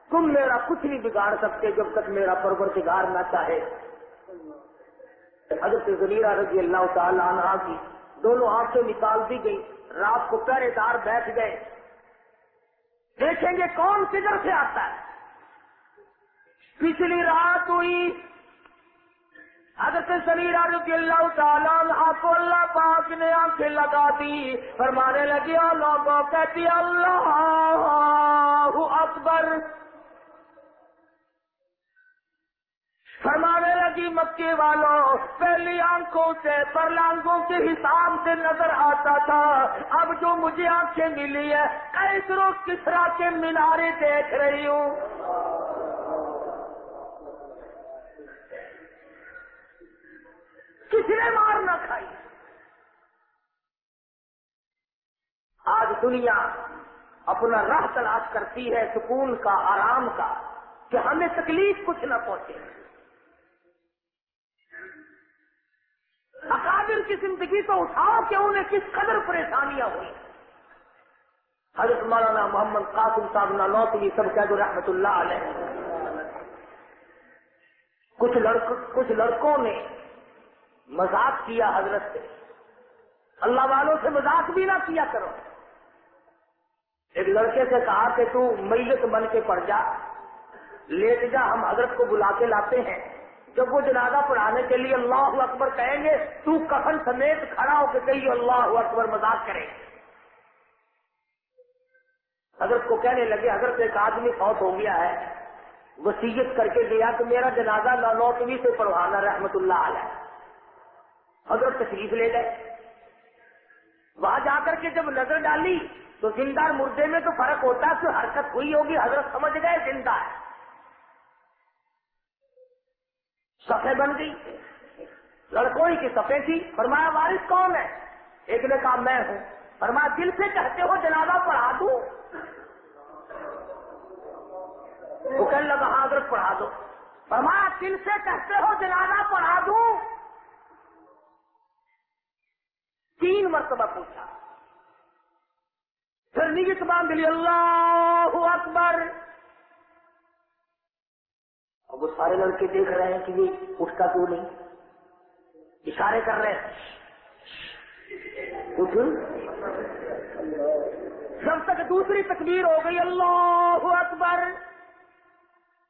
تم میرا کچھ نہیں بگاڑ سکتے جب تک میرا پروردگار نہ چاہے۔ حضرت زلیرہ رضی اللہ تعالی عنہ کی دونوں آنکھیں نکال دی گئی رات کو پہرے دار بیٹھ گئے۔ دیکھیں گے کون کدھر سے آتا ہے۔ پچھلی رات ہوئی۔ حضرت سلیرہ رضی اللہ تعالیٰ عنہ کو اللہ پاک نے آنکھیں لگا دی۔ فرمانے لگی لوگوں کہتی اللہ اکبر۔ فرمانے لگی مکے والوں، پہلی آنکھوں سے پرلانگوں کے حساب سے نظر آتا تھا۔ اب جو مجھے آنکھیں ملی ہے ایسرو کسرا کے مینارے دیکھ رہی ہوں۔ کسی نے مار نہ کھائی۔ آج دنیا اپنا راہ تلاش کرتی ہے سکون کا، آرام کا، کہ ہمیں تکلیف کچھ نہ پہنچے۔ اکابر کی زندگی تو اٹھاؤ کہ انہیں کس قدر پریشانیاں ہوئی۔ حضرت مولانا محمد قاسم صاحب نالوتوی سب کہہ دو رحمت اللہ علیہ۔ کچھ لڑک کچھ لڑکوں نے مذاق کیا حضرت سے۔ اللہ والوں سے مذاق بھی نہ کیا کرو۔ ایک لڑکے سے کہا کہ تو میت بن کے پڑ جا لیٹ جا، ہم حضرت کو بلا کے لاتے ہیں۔ جب وہ جنازہ پڑھانے کے لیے اللہ اکبر کہیں گے، تو کفن سمیت کھڑا ہو کے کہیے، اللہ اکبر مذاق کرے۔ حضرت کو کہنے لگے، حضرت ایک آدمی فوت ہو گیا ہے۔ وسیعت کر کے گیا کہ میرا جنازہ لانوتوی سے پڑھوانا رحمت اللہ علیہ۔ حضرت تشریف لے گئے۔ وہاں جا کر کے جب نظر ڈالی، تو زندہ مردے میں تو فرق ہوتا ہے کہ حرکت ہوئی ہوگی، حضرت سمجھ گئے زندہ ہے۔ سفے بن گئی۔ لڑکوں ہی کی سفے تھی۔ فرمایا، وارث کون ہے؟ ایک نے کہا، میں ہوں۔ فرمایا، دل سے کہتے ہو جنازہ پڑھا دوں؟ وہ کہنے لگا ہاں، حضرت پڑھا دو۔ فرمایا، دل سے کہتے ہو جنازہ پڑھا دوں؟ تین مرتبہ پوچھا۔ پھر نیت باندھ لی، اللہ اکبر! اور وہ سارے لڑکے دیکھ رہے ہیں کہ یہ اٹھتا کیوں نہیں؟ اشارے کر رہے ہیں۔ اٹھ۔ جب تک دوسری تکبیر ہو گئی، اللہ اکبر۔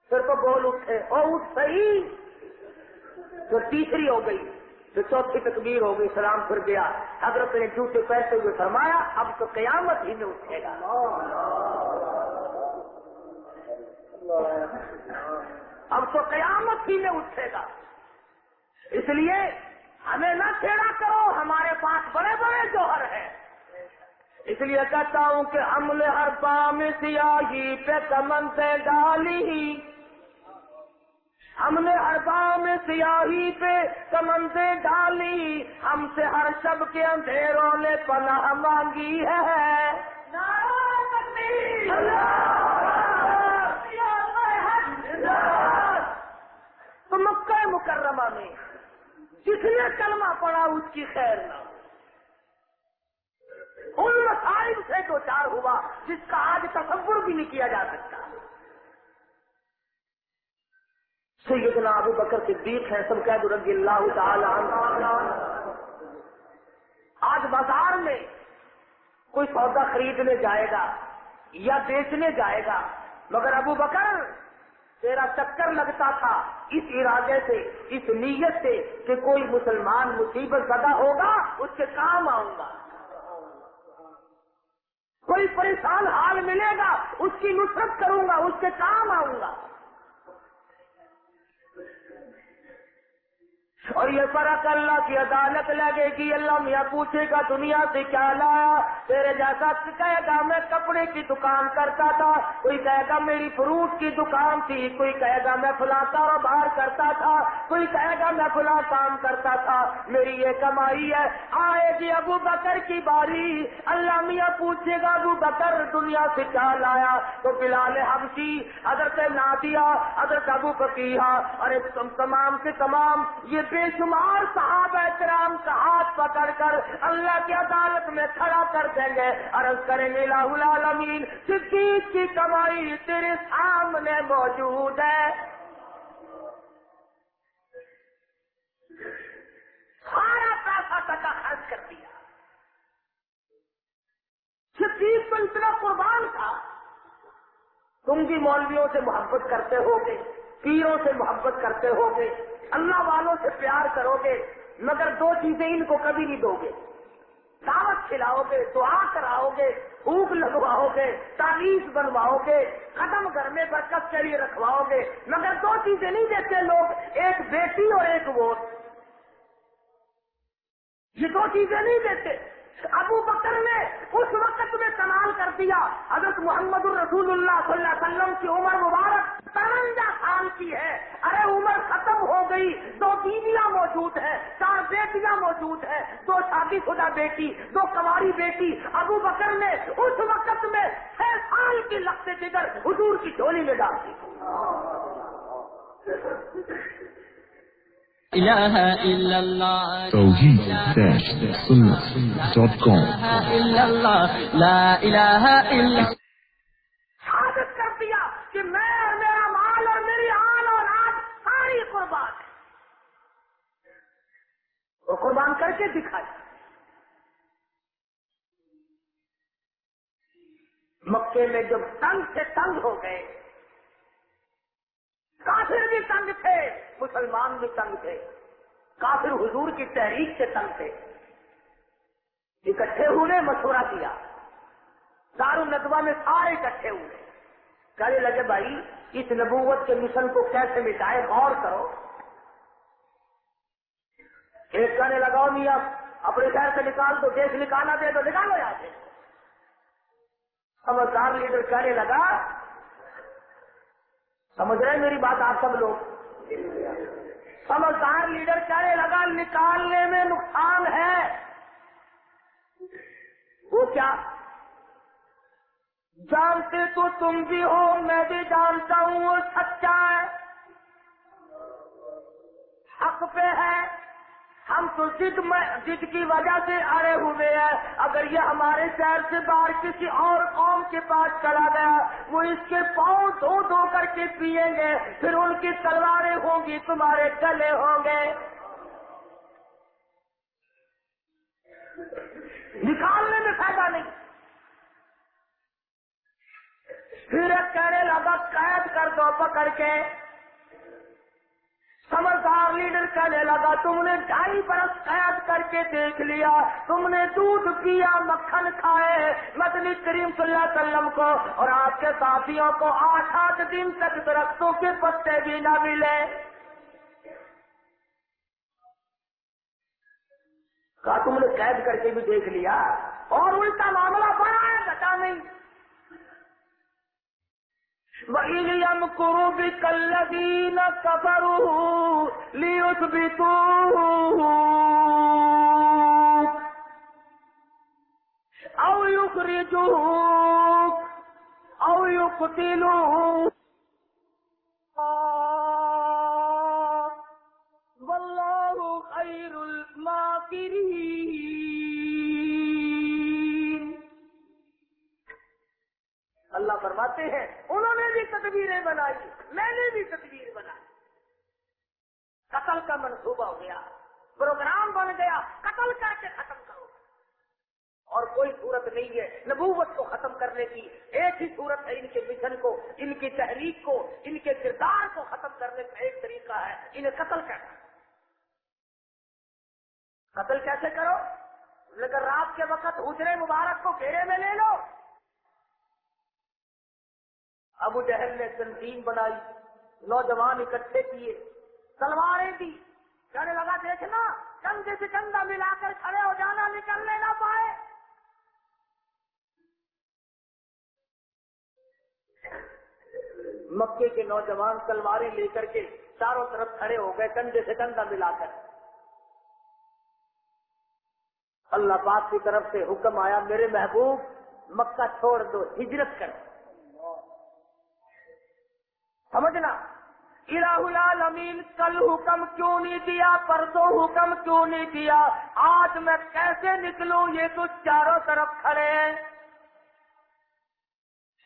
پھر تو بول اٹھے۔ اور اٹھ صحیح۔ پھر تیسری ہو گئی پھر چوتھی تکبیر ہو گئی، سلام پھر گیا۔ حضرت نے جوتے پیسے ہوئے فرمایا، اب تو قیامت ہی میں اٹھے گا۔ اب تو قیامت ہی میں اٹھے گا۔ اس لیے ہمیں نہ چھیڑا کرو ہمارے پاس بڑے بڑے جوہر ہیں۔ اس لیے کہتا ہوں کہ نے ہر پام سیاہی پہ کمن سے ڈالی ہم نے ہر پام سیاہی پہ کمن سے ڈالی۔ ہم سے ہر شب کے اندھیروں نے پناہ مانگی ہے۔ تو مکہ مکرمہ میں جس نے کلمہ پڑا اس کی خیر نہ ہو۔ ان مسائل سے دو چار ہوا جس کا آج تصور بھی نہیں کیا جا سکتا۔ سیدنا ابو بکر صدیق ہے سب کہہ دو رضی اللہ تعالی عنہ۔ آج بازار میں کوئی سودا خریدنے جائے گا یا بیچنے جائے گا، مگر ابو بکر تیرا چکر لگتا تھا اس ارادے سے، اس نیت سے کہ کوئی مسلمان مصیبت زدہ ہوگا، اس کے کام آؤں گا۔ کوئی پریشان حال ملے گا، اس کی نصرت کروں گا، اس کے کام آؤں گا۔ اور یہ فرق اللہ کی عدالت لگے گی۔ اللہ میاں پوچھے گا، دنیا سے کیا لایا؟ تیرے جیسا کہے گا، میں کپڑے کی دکان کرتا تھا، کوئی کہے گا، میری فروٹ کی دکان تھی، کوئی کہے گا، میں فلاں کاروبار کرتا تھا، کوئی کہے گا، میں فلاں کام کرتا تھا۔ میری یہ کمائی ہے۔ آئے گی ابو بکر کی باری۔ اللہ میاں پوچھے گا، ابو بکر، دنیا سے کیا لایا؟ تو بلال حبشی، حضرت نادیا حضرت ابو بکیہ اور تمام کے تمام، یہ بے شمار صحابہ کرام کا ہاتھ پکڑ کر اللہ کی عدالت میں کھڑا کر دیں گے۔ عرض کریں گے لاہ العالمین، صدیق کی کمائی تیرے سامنے موجود ہے۔ سارا پیسہ ٹکا خرچ کر دیا۔ صدیق تو اتنا قربان تھا۔ تم بھی مولویوں سے محبت کرتے ہو گے پیروں سے محبت کرتے ہو گے اللہ والوں سے پیار کرو گے مگر دو چیزیں ان کو کبھی نہیں دو گے دعوت کھلاؤ گے دعا کراؤ گے بھوک لگواؤ گے تعریف بنواؤ گے قدم گھر میں برکت کے لیے رکھواؤ گے مگر دو چیزیں نہیں دیتے لوگ، ایک بیٹی اور ایک ووٹ یہ دو چیزیں نہیں دیتے۔ ابو بکر نے اس وقت میں کمال کر دیا، حضرت محمد الرسول اللہ صلی اللہ علیہ وسلم کی عمر مبارک ترنجا سال کی ہے۔ ارے، عمر ختم ہو گئی۔ دو بیویاں موجود ہیں، چار بیٹیاں موجود ہیں، دو شادی شدہ بیٹی، دو کماری بیٹی۔ ابو بکر نے اس وقت میں چھ سال کی لگتے جگر حضور کی جھولی میں ڈال دی۔ إلا ثابت کر دیا کہ میں اور میرا مال اور میری آن اور آج ساری قربان وہ قربان کر کے دکھائی۔ مکے میں جب تنگ سے تنگ ہو گئے کافر بھی تنگ تھے، مسلمان بھی تنگ تھے۔ کافر حضور کی تحریک سے تنگ تھے۔ اکٹھے ہوئے مشورہ کیا۔ دار الدوا میں سارے اکٹھے ہوئے۔ کہنے لگے، بھائی، اس نبوت کے مشن کو کیسے مٹائے؟ غور کرو۔ ایک کہنے لگاؤ میاں، اپنے شہر سے نکال دو، دیش نکالنا دے تو نکالو یہاں سے۔ سمجھدار لیڈر کہنے لگا سمجھ رہے ہیں میری بات آپ سب لوگ؟ سمجھدار لیڈر چاہے لگا نکالنے میں نقصان ہے۔ وہ کیا؟ جانتے تو تم بھی ہو، میں بھی جانتا ہوں، وہ سچا ہے۔ حق پہ ہے۔ ہم تو ضد میں ضد کی وجہ سے اڑے ہوئے ہیں۔ اگر یہ ہمارے شہر سے باہر کسی اور قوم کے پاس چلا گیا، وہ اس کے پاؤں دھو دھو کر کے پیئیں گے۔ پھر ان کی تلواریں ہوں گی، تمہارے گلے ہوں گے۔ نکالنے میں فائدہ نہیں۔ پھر کہنے لگا، قید کر دو پکڑ کے۔ سمجھدار لیڈر کہنے لگا، تم نے ڈھائی برس قید کر کے دیکھ لیا، تم نے دودھ پیا، مکھن کھائے، مدنی کریم صلی اللہ علیہ وسلم کو، اور آپ کے ساتھیوں کو آٹھ آٹھ دن تک درختوں کے پتے بھی نہ ملے. کہا، تم نے قید کر کے بھی دیکھ لیا، اور الٹا معاملہ بڑا ہے، بتا نہیں. وَإِذْ يَمْكُرُ بِكَ الَّذِينَ كَفَرُوا لِيُثْبِتُوكَ أَوْ يُخْرِجُوكَ أَوْ يُقْتِلُوكَ وَاللَّهُ خَيْرُ الْمَاكِرِينَ۔ اللہ فرماتے ہیں انہوں نے بھی تدبیریں بنائی، میں نے بھی تدبیر بنائی۔ قتل کا منصوبہ ہو گیا، پروگرام بن گیا، قتل کر کے ختم کرو۔ اور کوئی صورت نہیں ہے نبوت کو ختم کرنے کی، ایک ہی صورت ہے ان کے مشن کو، ان کی تحریک کو، ان کے کردار کو ختم کرنے کا ایک طریقہ ہے، انہیں قتل کرنا قتل کیسے کرو؟ لیکن رات کے وقت اجرے مبارک کو گھیرے میں لے لو۔ ابو جہل نے تنظیم بنائی، نوجوان اکٹھے کیے، تلواریں دی۔ کہنے لگا دیکھنا کندھے سے کندھا ملا کر کھڑے ہو جانا، نکلنے نہ پائے۔ مکے کے نوجوان تلواریں لے کر کے چاروں طرف کھڑے ہو گئے کندھے سے کندھا ملا کر۔ اللہ پاک کی طرف سے حکم آیا، میرے محبوب، مکہ چھوڑ دو، ہجرت کرو۔ سمجھنا۔ الہ العالمین، کل حکم کیوں نہیں دیا؟ پرسوں حکم کیوں نہیں دیا؟ آج میں کیسے نکلوں؟ یہ تو چاروں طرف کھڑے ہیں۔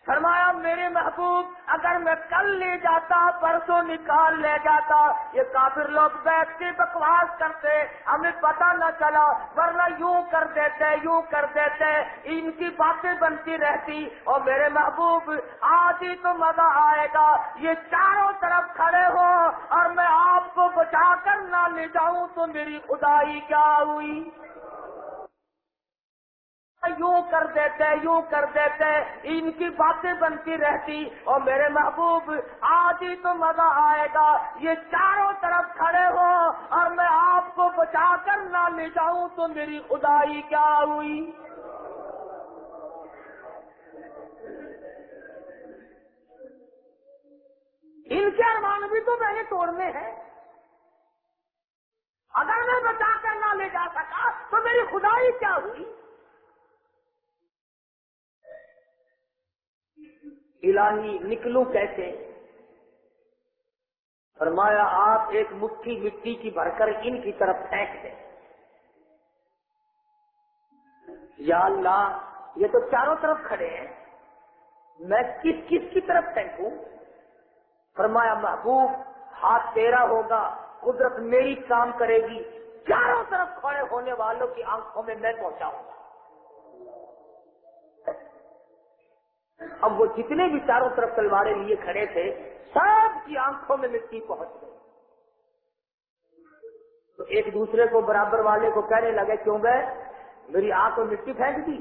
فرمایا، میرے محبوب، اگر میں کل لے جاتا، پرسوں نکال لے جاتا، یہ کافر لوگ بیٹھ کے بکواس کرتے، ہمیں پتا نہ چلا، ورنہ یوں کر دیتے، یوں کر دیتے، ان کی باتیں بنتی رہتی۔ اور میرے محبوب، آج ہی تو مزہ آئے گا، یہ چاروں طرف کھڑے ہو، اور میں آپ کو بچا کر نہ لے جاؤں تو میری خدائی کیا ہوئی؟ ہاں، یوں کر دیتے، یوں کر دیتے، ان کی باتیں بنتی رہتی۔ اور میرے محبوب، آج ہی تو مزہ آئے گا۔ یہ چاروں طرف کھڑے ہو اور میں آپ کو بچا کر نہ لے جاؤں تو میری خدائی کیا ہوئی؟ ان کے ارمان بھی تو میں نے توڑنے ہیں۔ اگر میں بچا کر نہ لے جا سکا تو میری خدائی کیا ہوئی؟ الہی نکلوں کیسے؟ فرمایا، آپ ایک مٹھی مٹی کی بھر کر ان کی طرف پھینک دیں۔ یا اللہ، یہ تو چاروں طرف کھڑے ہیں۔ میں کس کس کی طرف پھینکوں؟ فرمایا، محبوب، ہاتھ تیرا ہوگا، قدرت میری کام کرے گی۔ چاروں طرف کھڑے ہونے والوں کی آنکھوں میں میں پہنچاؤں گا۔ اب وہ جتنے بھی چاروں طرف تلواریں لیے کھڑے تھے، سب کی آنکھوں میں مٹی پہنچ گئی۔ تو ایک دوسرے کو، برابر والے کو کہنے لگے، کیوں گئے؟ میری آنکھ میں مٹی پھینک دی۔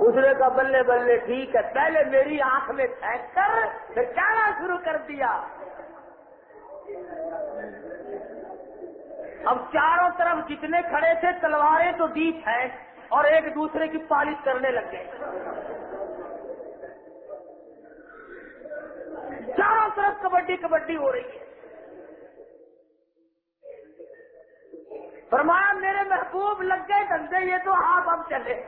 دوسرے کا بلے بلے، ٹھیک ہے، پہلے میری آنکھ میں پھینک کر، پھر چانا شروع کر دیا۔ اب چاروں طرف جتنے کھڑے تھے، تلواریں تو دی پھینک اور ایک دوسرے کی پالش کرنے لگے چاروں طرف کبڈی کبڈی ہو رہی ہے۔ فرمایا، میرے محبوب لگ گئے دندے، یہ تو آپ اب چلے۔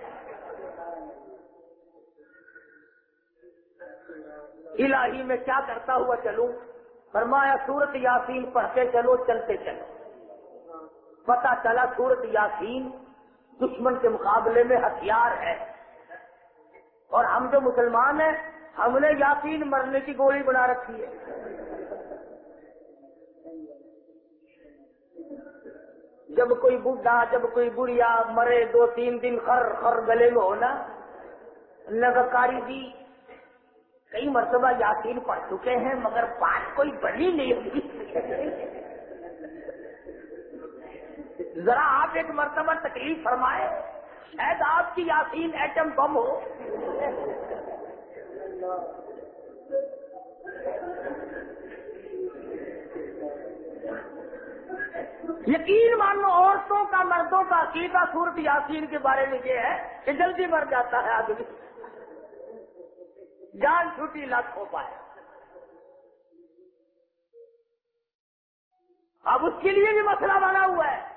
الہی میں کیا کرتا ہوا چلوں؟ فرمایا، سورت یاسین پڑھتے چلو، چلتے چلو۔ پتا چلا، سورت یاسین دشمن کے مقابلے میں ہتھیار ہے۔ اور ہم جو مسلمان ہیں ہم نے یاسین مرنے کی گولی بنا رکھی ہے۔ جب کوئی بوڑھا، جب کوئی بڑھیا مرے، دو تین دن خر خر گلے میں ہونا اللہ دی۔ کاری جی کئی مرتبہ یاسین پڑھ چکے ہیں، مگر بات کوئی بڑی نہیں۔ ہوگی ذرا آپ ایک مرتبہ تکلیف فرمائے شاید آپ کی یاسین ایٹم بم ہو۔ یقین مانو عورتوں کا، مردوں کا عقیدہ صورت یاسین کے بارے میں یہ ہے کہ جلدی مر جاتا ہے آدمی۔ جان چھوٹی لت ہو پائے۔ اب اس کے لیے بھی مسئلہ بنا ہوا ہے۔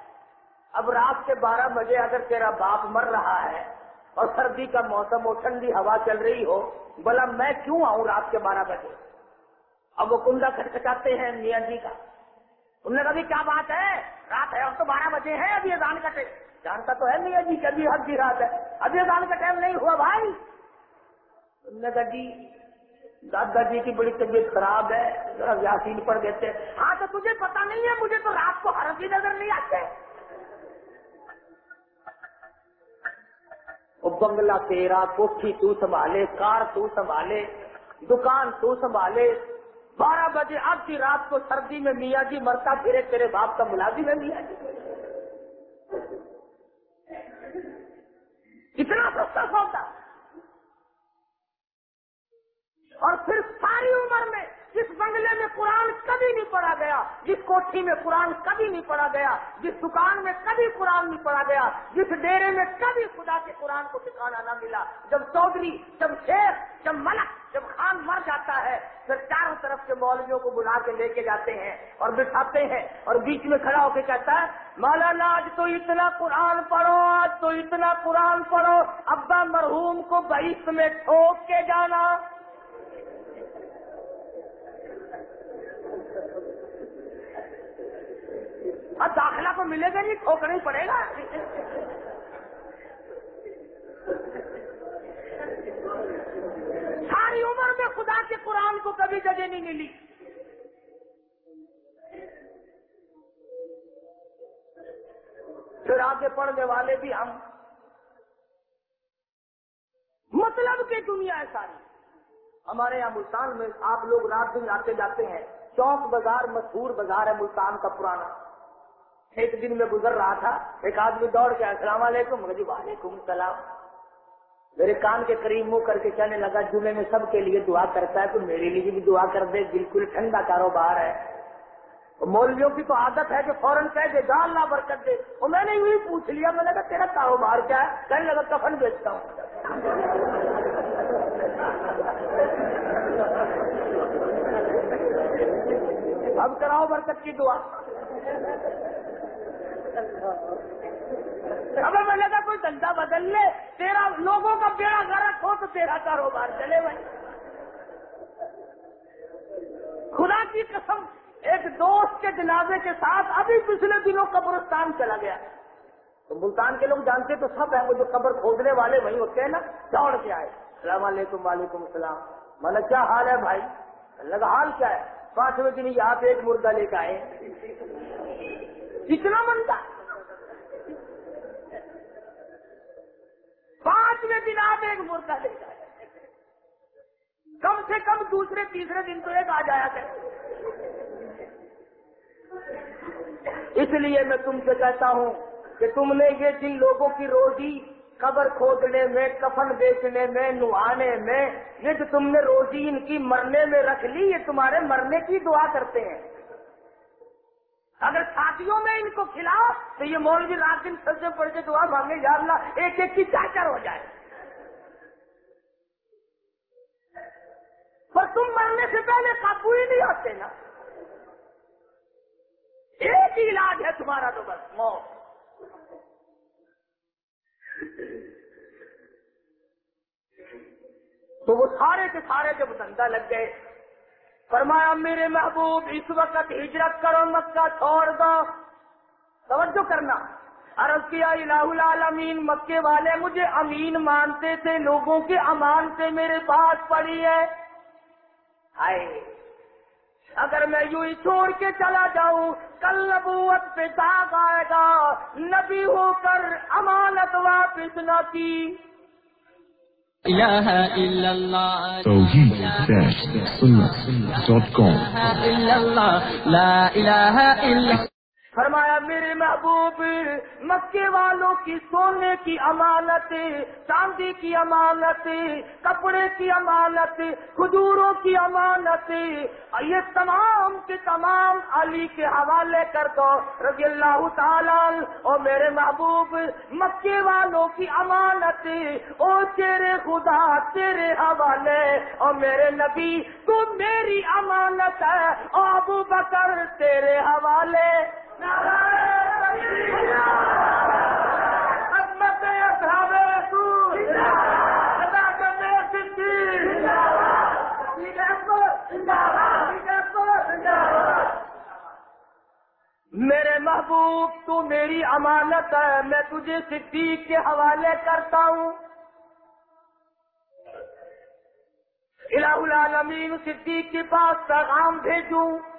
اب رات کے بارہ بجے اگر تیرا باپ مر رہا ہے اور سردی کا موسم ہو ٹھنڈی ہوا چل رہی ہو بولا میں کیوں آؤں رات کے بارہ بجے؟ اب وہ کنڈا کھٹکھٹاتے ہیں میاں جی کا۔ انہوں نے کہا کیا بات ہے؟ رات ہے اب تو بارہ بجے ہیں ابھی اذان کا ٹائم۔ جانتا تو ہے میاں جی کبھی ہر جی رات ہے۔ ابھی اذان کا ٹائم نہیں ہوا بھائی۔ انہوں نے کہا جی دادا جی کی بڑی طبیعت خراب ہے، ذرا یاسین پڑھ دیتے ہاں تو تجھے پتا نہیں ہے، مجھے تو رات کو ہر بھی نظر نہیں آتے۔ بنگلہ تیرا کوٹھی تو سنبھالے، کار تو سنبھالے، دکان تو سنبھالے۔ بارہ بجے اب کی رات کو سردی میں میاں جی مرتا پھرے تیرے باپ کا ملازم ہے میاں جی۔ اتنا سستا سوتا اور پھر ساری عمر میں جس بنگلے میں قرآن کبھی نہیں پڑھا گیا، جس کوٹھی میں قرآن کبھی نہیں پڑھا گیا، جس دکان میں کبھی قرآن نہیں پڑھا گیا، جس ڈیرے میں کبھی خدا کے قرآن کو ٹھکانا نہ ملا۔ جب چودھری، جب شیخ، جب ملک، جب خان مر جاتا ہے، پھر چاروں طرف کے مولویوں کو بلا کے لے کے جاتے ہیں اور بٹھاتے ہیں اور بیچ میں کھڑا ہو کے کہتا ہے، مولانا، آج تو اتنا قرآن پڑھو، آج تو اتنا قرآن پڑھو، ابا مرحوم کو بعیس میں ٹھوک کے جانا۔ اب داخلہ کو ملے گا نہیں، ٹھوکنا ہی پڑے گا۔ ساری عمر میں خدا کے قرآن کو کبھی جگہ نہیں ملی۔ پھر آگے پڑھنے والے بھی ہم۔ مطلب کہ دنیا ہے ساری۔ ہمارے یہاں ملتان میں آپ لوگ رات دن آتے جاتے ہیں۔ چوک بازار مشہور بازار ہے ملتان کا پرانا۔ ایک دن میں گزر رہا تھا، ایک آدمی دوڑ کے، السلام علیکم مجھے وعلیکم السلام۔ میرے کان کے قریب منہ کر کے کہنے لگا، جمعے میں سب کے لیے دعا کرتا ہے، تو میرے لیے بھی دعا کر دے، بالکل ٹھنڈا کاروبار ہے۔ مولویوں کی تو عادت ہے کہ فوراً کہہ دے جان لا برکت دے۔ اور میں نے یوں پوچھ لیا، میں نے کہا، تیرا کاروبار کیا ہے؟ کہنے لگا، کفن بیچتا ہوں۔ اب کراؤ برکت کی دعا۔ اب میں نے کہا کوئی دندا بدل لے، تیرا لوگوں کا بیڑا غرق ہو تو تیرا کاروبار چلے بھائی۔ خدا کی قسم، ایک دوست کے جنازے کے ساتھ ابھی پچھلے دنوں قبرستان چلا گیا۔ تو ملتان کے لوگ جانتے تو سب ہیں، وہ جو قبر کھودنے والے وہی ہوتے ہیں نا، دوڑ کے آئے۔ السلام علیکم، وعلیکم السلام۔ میں کیا حال ہے بھائی؟ لگا حال کیا ہے؟ پانچویں دن یہاں پہ ایک مردہ لے کے آئے۔ کتنا بنتا۔ پانچویں دن آپ ایک مردہ لے کے آئے کم سے کم دوسرے، تیسرے دن تو ایک آ جایا کرے اس لیے میں تم سے کہتا ہوں کہ تم نے یہ جن لوگوں کی روزی، قبر کھودنے میں، کفن بیچنے میں، نہانے میں، یہ جو تم نے روزی ان کی مرنے میں رکھ لی، یہ تمہارے مرنے کی دعا کرتے ہیں۔ اگر شادیوں میں ان کو کھلاؤ تو یہ مولوی رات دن سجے پڑھ کے دعا مانگے، یا اللہ، ایک ایک کی چاچر ہو جائے۔ پر تم مرنے سے پہلے قابو ہی نہیں ہوتے نا۔ ایک ہی علاج ہے تمہارا تو بس، موت۔ تو وہ سارے کے سارے جب دندا لگ گئے فرمایا، میرے محبوب، اس وقت ہجرت کرو، مکہ چھوڑ دو۔ توجہ کرنا۔ عرض کیا، الہ العالمین، مکے والے مجھے امین مانتے تھے، لوگوں کے امان سے میرے پاس پڑی ہے۔ ہائے، اگر میں یوں ہی چھوڑ کے چلا جاؤں، کل نبوت پہ داغ آئے گا۔ نبی ہو کر امانت واپس نہ کی۔ إله إلا الله توحيد-سنة.com إلا الله لا إله إلا فرمایا، میرے محبوب، مکے والوں کی سونے کی امانت، چاندی کی امانت، کپڑے کی امانت، کھجوروں کی امانت، یہ تمام کے تمام علی کے حوالے کر دو۔ رضی اللہ تعالیٰ اور میرے محبوب، مکے والوں کی امانت، او تیرے خدا، تیرے حوالے اور میرے نبی، تو میری امانت ہے اور ابو بکر، تیرے حوالے۔ میرے محبوب، تو میری امانت ہے، میں تجھے صدیق کے حوالے کرتا ہوں۔ الہ العالمین، صدیق کے پاس پیغام بھیجوں۔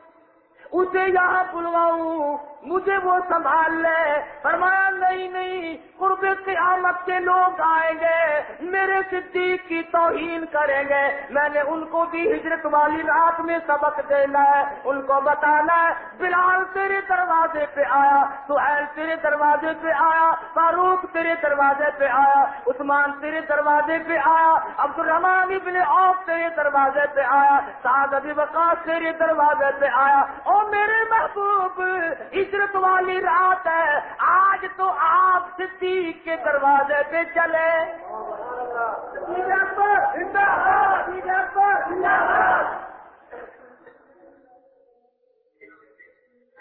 اسے یہاں بلواؤں۔ مجھے وہ سنبھال لے۔ فرمایا، نہیں نہیں، قرب قیامت کے لوگ آئیں گے، میرے صدیق کی توہین کریں گے۔ میں نے ان کو بھی ہجرت والی رات میں سبق دینا ہے، ان کو بتانا ہے، بلال تیرے دروازے پہ آیا، سہیل تیرے دروازے پہ آیا، فاروق تیرے دروازے پہ آیا، عثمان تیرے دروازے پہ آیا عبد الرحمان ابن عوف تیرے دروازے پہ آیا، سعد ابی وقاص تیرے دروازے پہ آیا۔ اور میرے محبوب، اس ہجرت والی رات ہے۔ آج تو آپ صدیق کے دروازے پہ چلے۔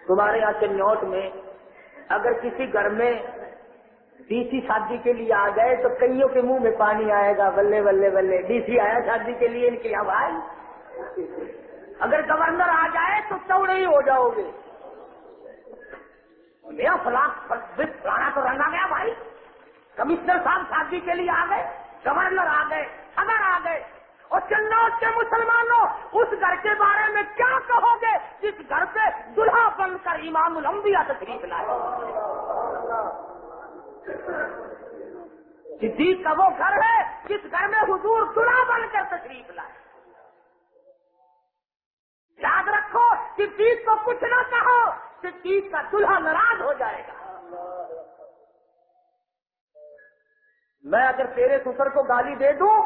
تمہارے یہاں چنوٹ میں اگر کسی گھر میں ڈی سی شادی کے لیے آ گئے تو کئیوں کے منہ میں پانی آئے گا؟ بلے بلے بلے۔ ڈی سی آیا شادی کے لیے ان کی آواز اگر گورنر آ جائے تو چوڑے ہی ہو جاؤ گے۔ میرا فلاں فلانا تو رنگا گیا بھائی۔ کمشنر صاحب شادی کے لیے آ گئے، گورنر آ گئے، اگر آ گئے۔ اور چنوٹ کے مسلمانوں، اس گھر کے بارے میں کیا کہو گے؟ جس گھر پہ دلہا بن کر امام الانبیاء تشریف لائے۔ صدیق کا وہ گھر ہے جس گھر میں حضور دلہا بن کر تشریف لائے۔ یاد رکھو صدیق کو کچھ نہ کہو صدیق کا دلہا ناراض ہو جائے گا۔ میں اگر تیرے سسر کو گالی دے دوں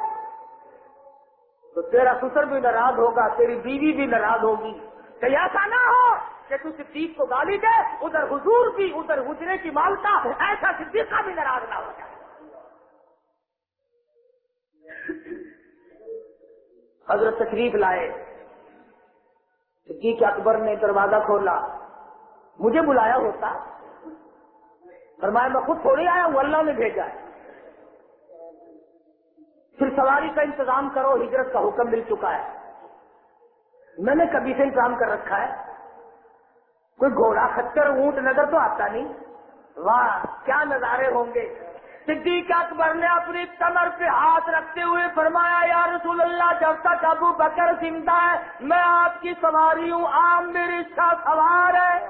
تو تیرا سسر بھی ناراض ہوگا، تیری بیوی بھی ناراض ہوگی۔ کہ ایسا نہ ہو کہ تو صدیق کو گالی دے، ادھر حضور بھی، ادھر حجرے کی مالتا، ایسا صدیق کا بھی ناراض نہ ہو جائے۔ حضرت تشریف لائے۔ صدیق اکبر نے دروازہ کھولا۔ مجھے بلایا ہوتا فرمایا، میں خود تھوڑی آیا ہوں، اللہ نے بھیجا۔ ہے پھر سواری کا انتظام کرو، ہجرت کا حکم مل چکا ہے۔ میں نے کبھی سے انتظام کر رکھا ہے۔ کوئی گھوڑا خچر اونٹ، نظر تو آتا نہیں۔ واہ، کیا نظارے ہوں گے۔ صدیق اکبر نے اپنی کمر پہ ہاتھ رکھتے ہوئے فرمایا، یا رسول اللہ، جب تک ابو بکر زندہ ہے، میں آپ کی سواری ہوں، آپ میری کا سوار ہے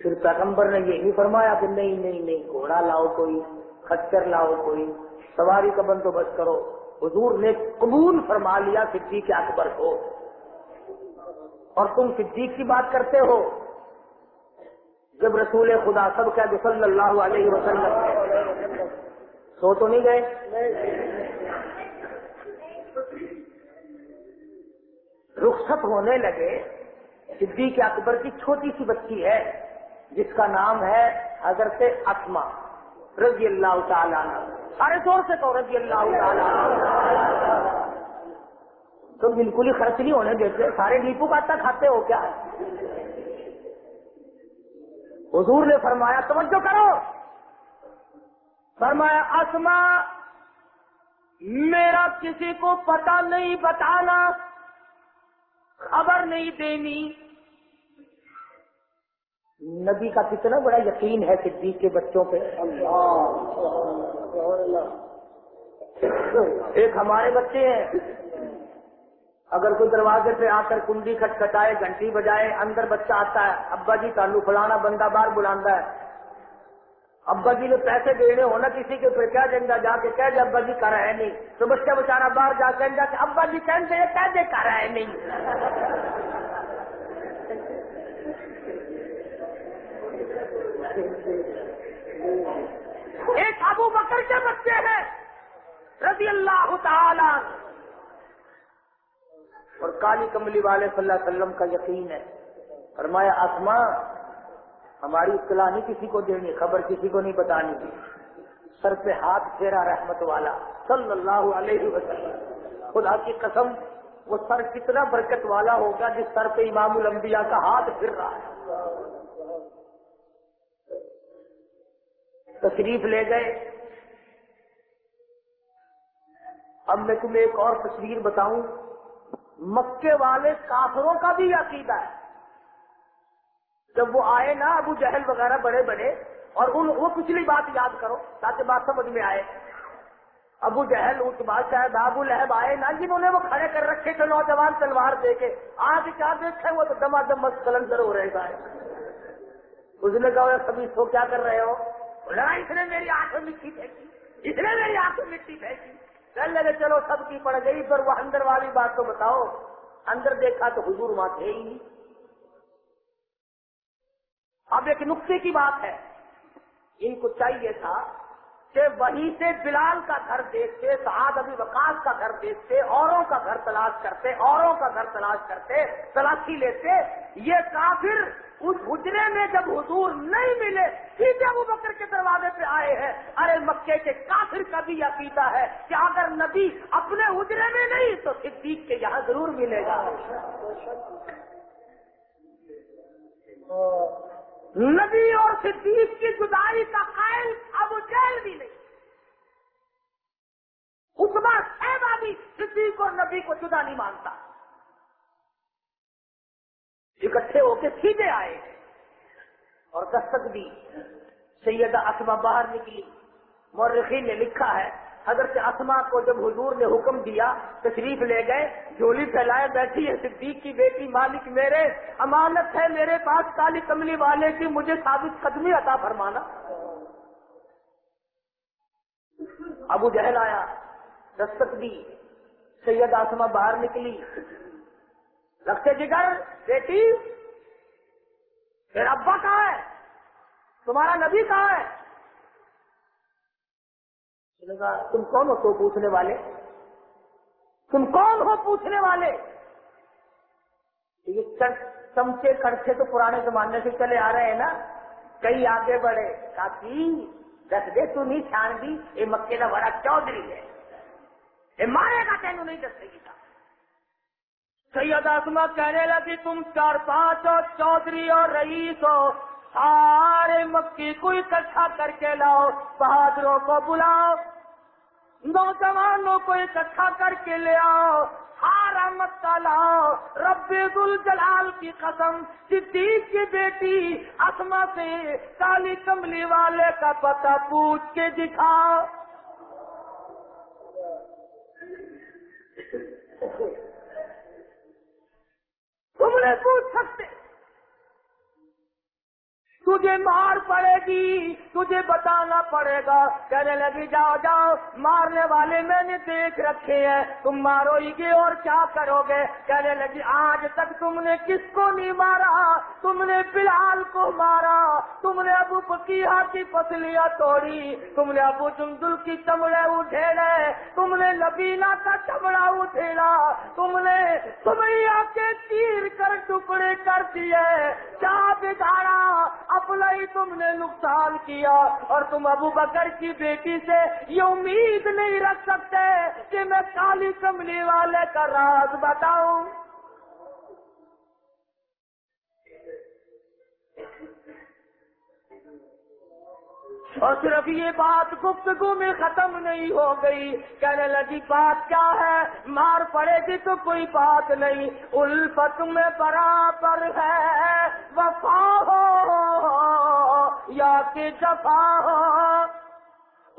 پھر پیغمبر نے یہی فرمایا کہ نہیں نہیں نہیں، گھوڑا لاؤ کوئی خچر لاؤ کوئی، سواری کا بندوبست کرو۔ حضور نے قبول فرما لیا صدیق اکبر کو۔ اور تم صدیق کی بات کرتے ہو؟ جب رسول خدا سب کا صلی اللہ علیہ وسلم۔ سو تو نہیں گئے؟ رخصت ہونے لگے۔ صدیق اکبر کی چھوٹی سی بچی ہے، جس کا نام ہے حضرت اسما رضی اللہ تعالیٰ سارے زور سے کہو، رضی اللہ تعالیٰ تو بالکل ہی خرچ نہیں ہونے دیتے۔ سارے ڈیپو کا کھاتے ہو کیا؟ حضور نے فرمایا توجہ کرو۔ فرمایا اسما میرا کسی کو پتا نہیں بتانا خبر نہیں دینی۔ نبی کا کتنا بڑا یقین ہے صدیق کے بچوں پہ۔ ایک ہمارے بچے ہیں۔ اگر کوئی دروازے پہ آ کر کنڈی کھٹکھٹائے، گھنٹی بجائے، اندر بچہ آتا ہے، ابا جی تعلق فلانا بندہ بار بلانا ہے۔ ابا جی نے پیسے دینے ہونا کسی کے پہ کیا جنگا جا کے کہہ دے ابا جی کر رہے نہیں۔ تو بچہ بچارا باہر جا کے جا کے ابا جی کہہ دے کہہ دے کر رہے نہیں۔ ایک ابو بکر کے بچے ہیں۔ رضی اللہ تعالی اور کالی کملی والے صلی اللہ علیہ وسلم کا یقین ہے۔ فرمایا آسماں ہماری اطلاع نہیں کسی کو دینی، خبر کسی کو نہیں بتانی۔ سر پہ ہاتھ پھیرا رحمت والا، صلی اللہ علیہ وسلم۔ خدا کی قسم، وہ سر کتنا برکت والا ہوگا جس سر پہ امام الانبیاء کا ہاتھ پھر رہا ہے۔ تشریف لے گئے۔ اب میں تمہیں ایک اور تصویر بتاؤں۔ مکے والے کافروں کا بھی عقیدہ ہے۔ جب وہ آئے نا ابو جہل وغیرہ بڑے بڑے، اور ان وہ پچھلی بات یاد کرو تاکہ بات سمجھ میں آئے۔ ابو جہل اتبا صاحب ابو لہب آئے نا، جنہوں نے وہ کھڑے کر رکھے تھے نوجوان تلوار دے کے۔ آج کیا دیکھے وہ تو دما دم مست کلندر ہو رہے گا اس نے کہا کبھی سو کیا کر رہے ہو؟ اس نے میری آنکھ میں مٹی پھینکی۔ اس نے میری آنکھ میں مٹی پھینکی۔ کہنے لگے، چلو سب کی پڑ گئی پر وہ اندر والی بات تو بتاؤ۔ اندر دیکھا تو حضور وہاں تھے ہی نہیں۔ اب ایک نقطے کی بات ہے۔ ان کو چاہیے تھا کہ وہیں سے بلال کا گھر دیکھتے سعاد ابھی وکاس کا گھر دیکھتے، اوروں کا گھر تلاش کرتے، اوروں کا گھر تلاش کرتے، تلاشی لیتے، یہ کافر اس حجرے میں جب حضور نہیں ملے، سیدھے وہ بکر کے دروازے پہ آئے ہیں۔ ارے مکے کے کافر کا بھی عقیدہ ہے کہ اگر نبی اپنے حجرے میں نہیں تو صدیق کے یہاں ضرور ملے گا۔ نبی اور صدیق کی جدائی کا قائل اب جیل بھی نہیں۔ اس بار بھی صدیق اور نبی کو جدا نہیں مانتا۔ اکٹھے ہو کے سیدھے آئے۔ اور دستک دی سیدہ اسما باہر نکلی۔ مورخین نے لکھا ہے حضرت اسما کو جب حضور نے حکم دیا، تشریف لے گئے، جھولی پھیلائے، بیٹھی ہے صدیق کی بیٹی، مالک میرے، امانت ہے میرے پاس کالی کملی والے کی، مجھے ثابت قدمی عطا فرمانا۔ ابو جہل آیا، دستک دی، سید آسما باہر نکلی۔ رکھتے جگر، بیٹی پھر ابا کہاں ہے؟ تمہارا نبی کہاں ہے؟ تم کون ہو تو پوچھنے والے؟ تم کون ہو پوچھنے والے؟ یہ چمچے کڑچے تو پرانے زمانے سے چلے آ رہے ہیں نا۔ کئی آگے بڑھے۔ کافی دس دے تو نہیں چھان دی۔ یہ مکے کا بڑا چودھری ہے۔ یہ مارے گا تینوں نہیں دسے گی سید آسما کہنے لگی، تم چار پانچ ہو، چودھری اور رئیس ہو۔ سارے مکی کو اکٹھا کر کے لاؤ، بہادروں کو بلاؤ۔ نوجوانوں کو اکٹھا کر کے لے آؤ سارا مکہ لاؤ رب جلال کی قسم، صدیق کی بیٹی اسما سے کالی کملی والے کا پتہ پوچھ کے دکھاؤ۔ تم نے پوچھ سکتے۔ تجھے مار پڑے گی، تجھے بتانا پڑے گا۔ کہنے لگی، جاؤ جاؤ، مارنے والے میں نے دیکھ رکھے ہیں، تم مارو گے اور کیا کرو گے؟ کہنے لگی، آج تک تم نے کس کو نہیں مارا؟ تم نے بلال کو مارا، تم نے ابو پکیہ کی پسلیاں توڑی، تم نے ابو جمدل کی چمڑے اٹھیڑے، تم نے لبینا کا چمڑا اٹھیڑا، تم نے سمیا کے تیر کر ٹکڑے کر دیے، کیا بگاڑا؟ اپنا ہی تم نے نقصان کیا اور تم ابو بکر کی بیٹی سے یہ امید نہیں رکھ سکتے کہ میں کالی کملی والے کا راز بتاؤں۔ اور صرف یہ بات گفتگو میں ختم نہیں ہو گئی۔ کہنے لگی، بات کیا ہے؟ مار پڑے گی تو کوئی بات نہیں۔ الفت میں برابر ہے۔ وفا ہو۔ یا کہ جفا ہو۔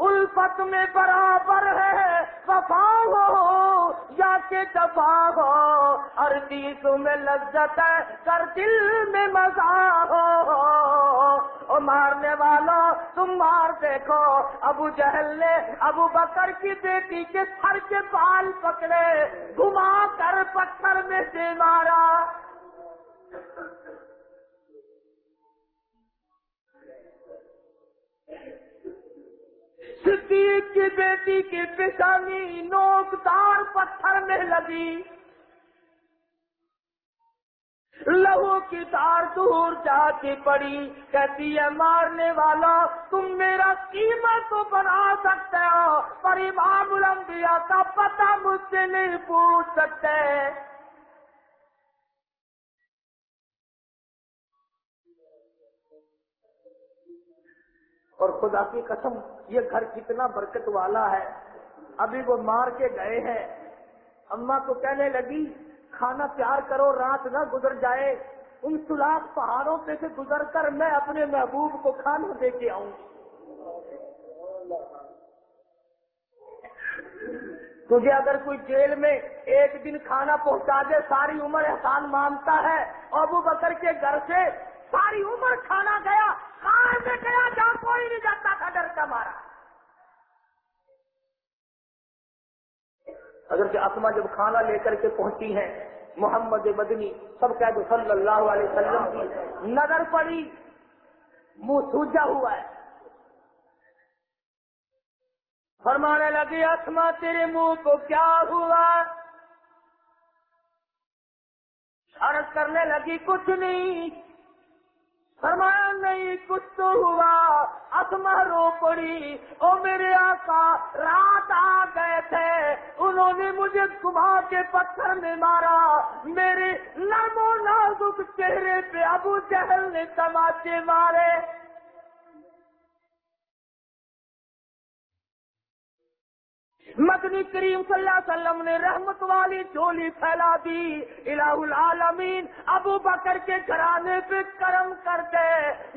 الفت میں برابر ہے۔ وفا ہو۔ یا کہ دفا ہو۔ ہر چیز میں لذت ہے۔ کر دل میں مزہ ہو۔ اور مارنے والا، تم مار دیکھو۔ ابو جہل نے ابو بکر کی بیٹی کے سر کے بال پکڑے، گھما کر پتھر میں سے مارا۔ صدیق کی بیٹی کی پشانی نوک دار پتھر میں لگی۔ لہو کی تار دور جا کے پڑی، کہتی ہے، مارنے والا، تم میرا قیمت تو بنا سکتے ہو، پر امام الانبیاء کا پتہ مجھ سے نہیں پوچھ سکتے۔ اور خدا کی قسم، یہ گھر کتنا برکت والا ہے۔ ابھی وہ مار کے گئے ہیں۔ اما کو کہنے لگی کھانا تیار کرو، رات نہ گزر جائے۔ ان سلاخ پہاڑوں پہ سے گزر کر میں اپنے محبوب کو کھانا دے کے آؤں۔ تجھے اگر کوئی جیل میں ایک دن کھانا پہنچا دے، ساری عمر احسان مانتا ہے۔ ابو بکر کے گھر سے ساری عمر کھانا گیا، کھانے میں گیا، جہاں کوئی نہیں جاتا تھا، ڈر کا مارا۔ اگر کہ اسما جب کھانا لے کر کے پہنچی ہے محمد مدنی، سب کہہ صلی اللہ علیہ وسلم کی نظر پڑی، منہ سوجا ہوا ہے۔ فرمانے لگی اسما تیرے منہ کو کیا ہوا؟ عرض کرنے لگی، کچھ نہیں۔ فرمایا، نہیں، کچھ تو ہوا۔ اسما رو پڑی۔ او میرے آقا، رات آ گئے تھے۔ انہوں نے مجھے گھما کے پتھر میں مارا۔ میرے نرم و نازک چہرے پہ ابو جہل نے تماچے مارے۔ مدنی کریم صلی اللہ علیہ وسلم نے رحمت والی چولی پھیلا دی۔ الہ العالمین ابو بکر کے گھرانے پہ کرم کر دے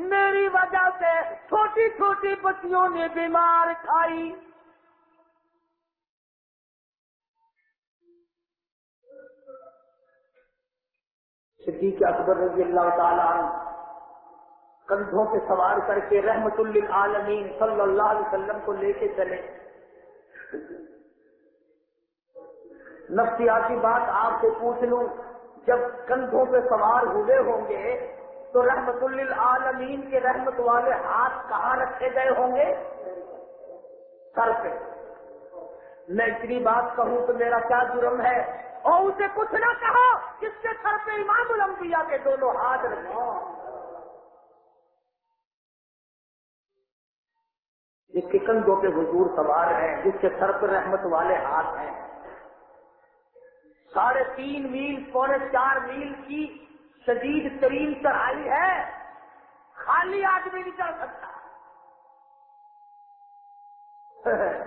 میری وجہ سے چھوٹی چھوٹی بچیوں نے بیمار کھائی۔ صدیق اکبر رضی اللہ تعالیٰ کندھوں پہ سوار کر کے رحمت للعالمین صلی اللہ علیہ وسلم کو لے کے چلے۔ نفسیاتی بات آپ سے پوچھ لوں، جب کندھوں پہ سوار ہوئے ہوں گے، تو رحمت للعالمین کے رحمت والے ہاتھ کہاں رکھے گئے ہوں گے؟ سر پہ۔ میں اتنی بات کہوں تو میرا کیا جرم ہے؟ اور اسے کچھ نہ کہو، جس کے سر پہ امام الانبیاء کے دونوں ہاتھ رکھو جس کے کندھوں پہ حضور سوار ہیں، جس کے سر پہ رحمت والے ہاتھ ہیں۔ ساڑھے تین میل، پونے چار میل کی شدید ترین چڑھائی ہے۔ خالی آدمی نہیں چڑھ سکتا۔ *laughs*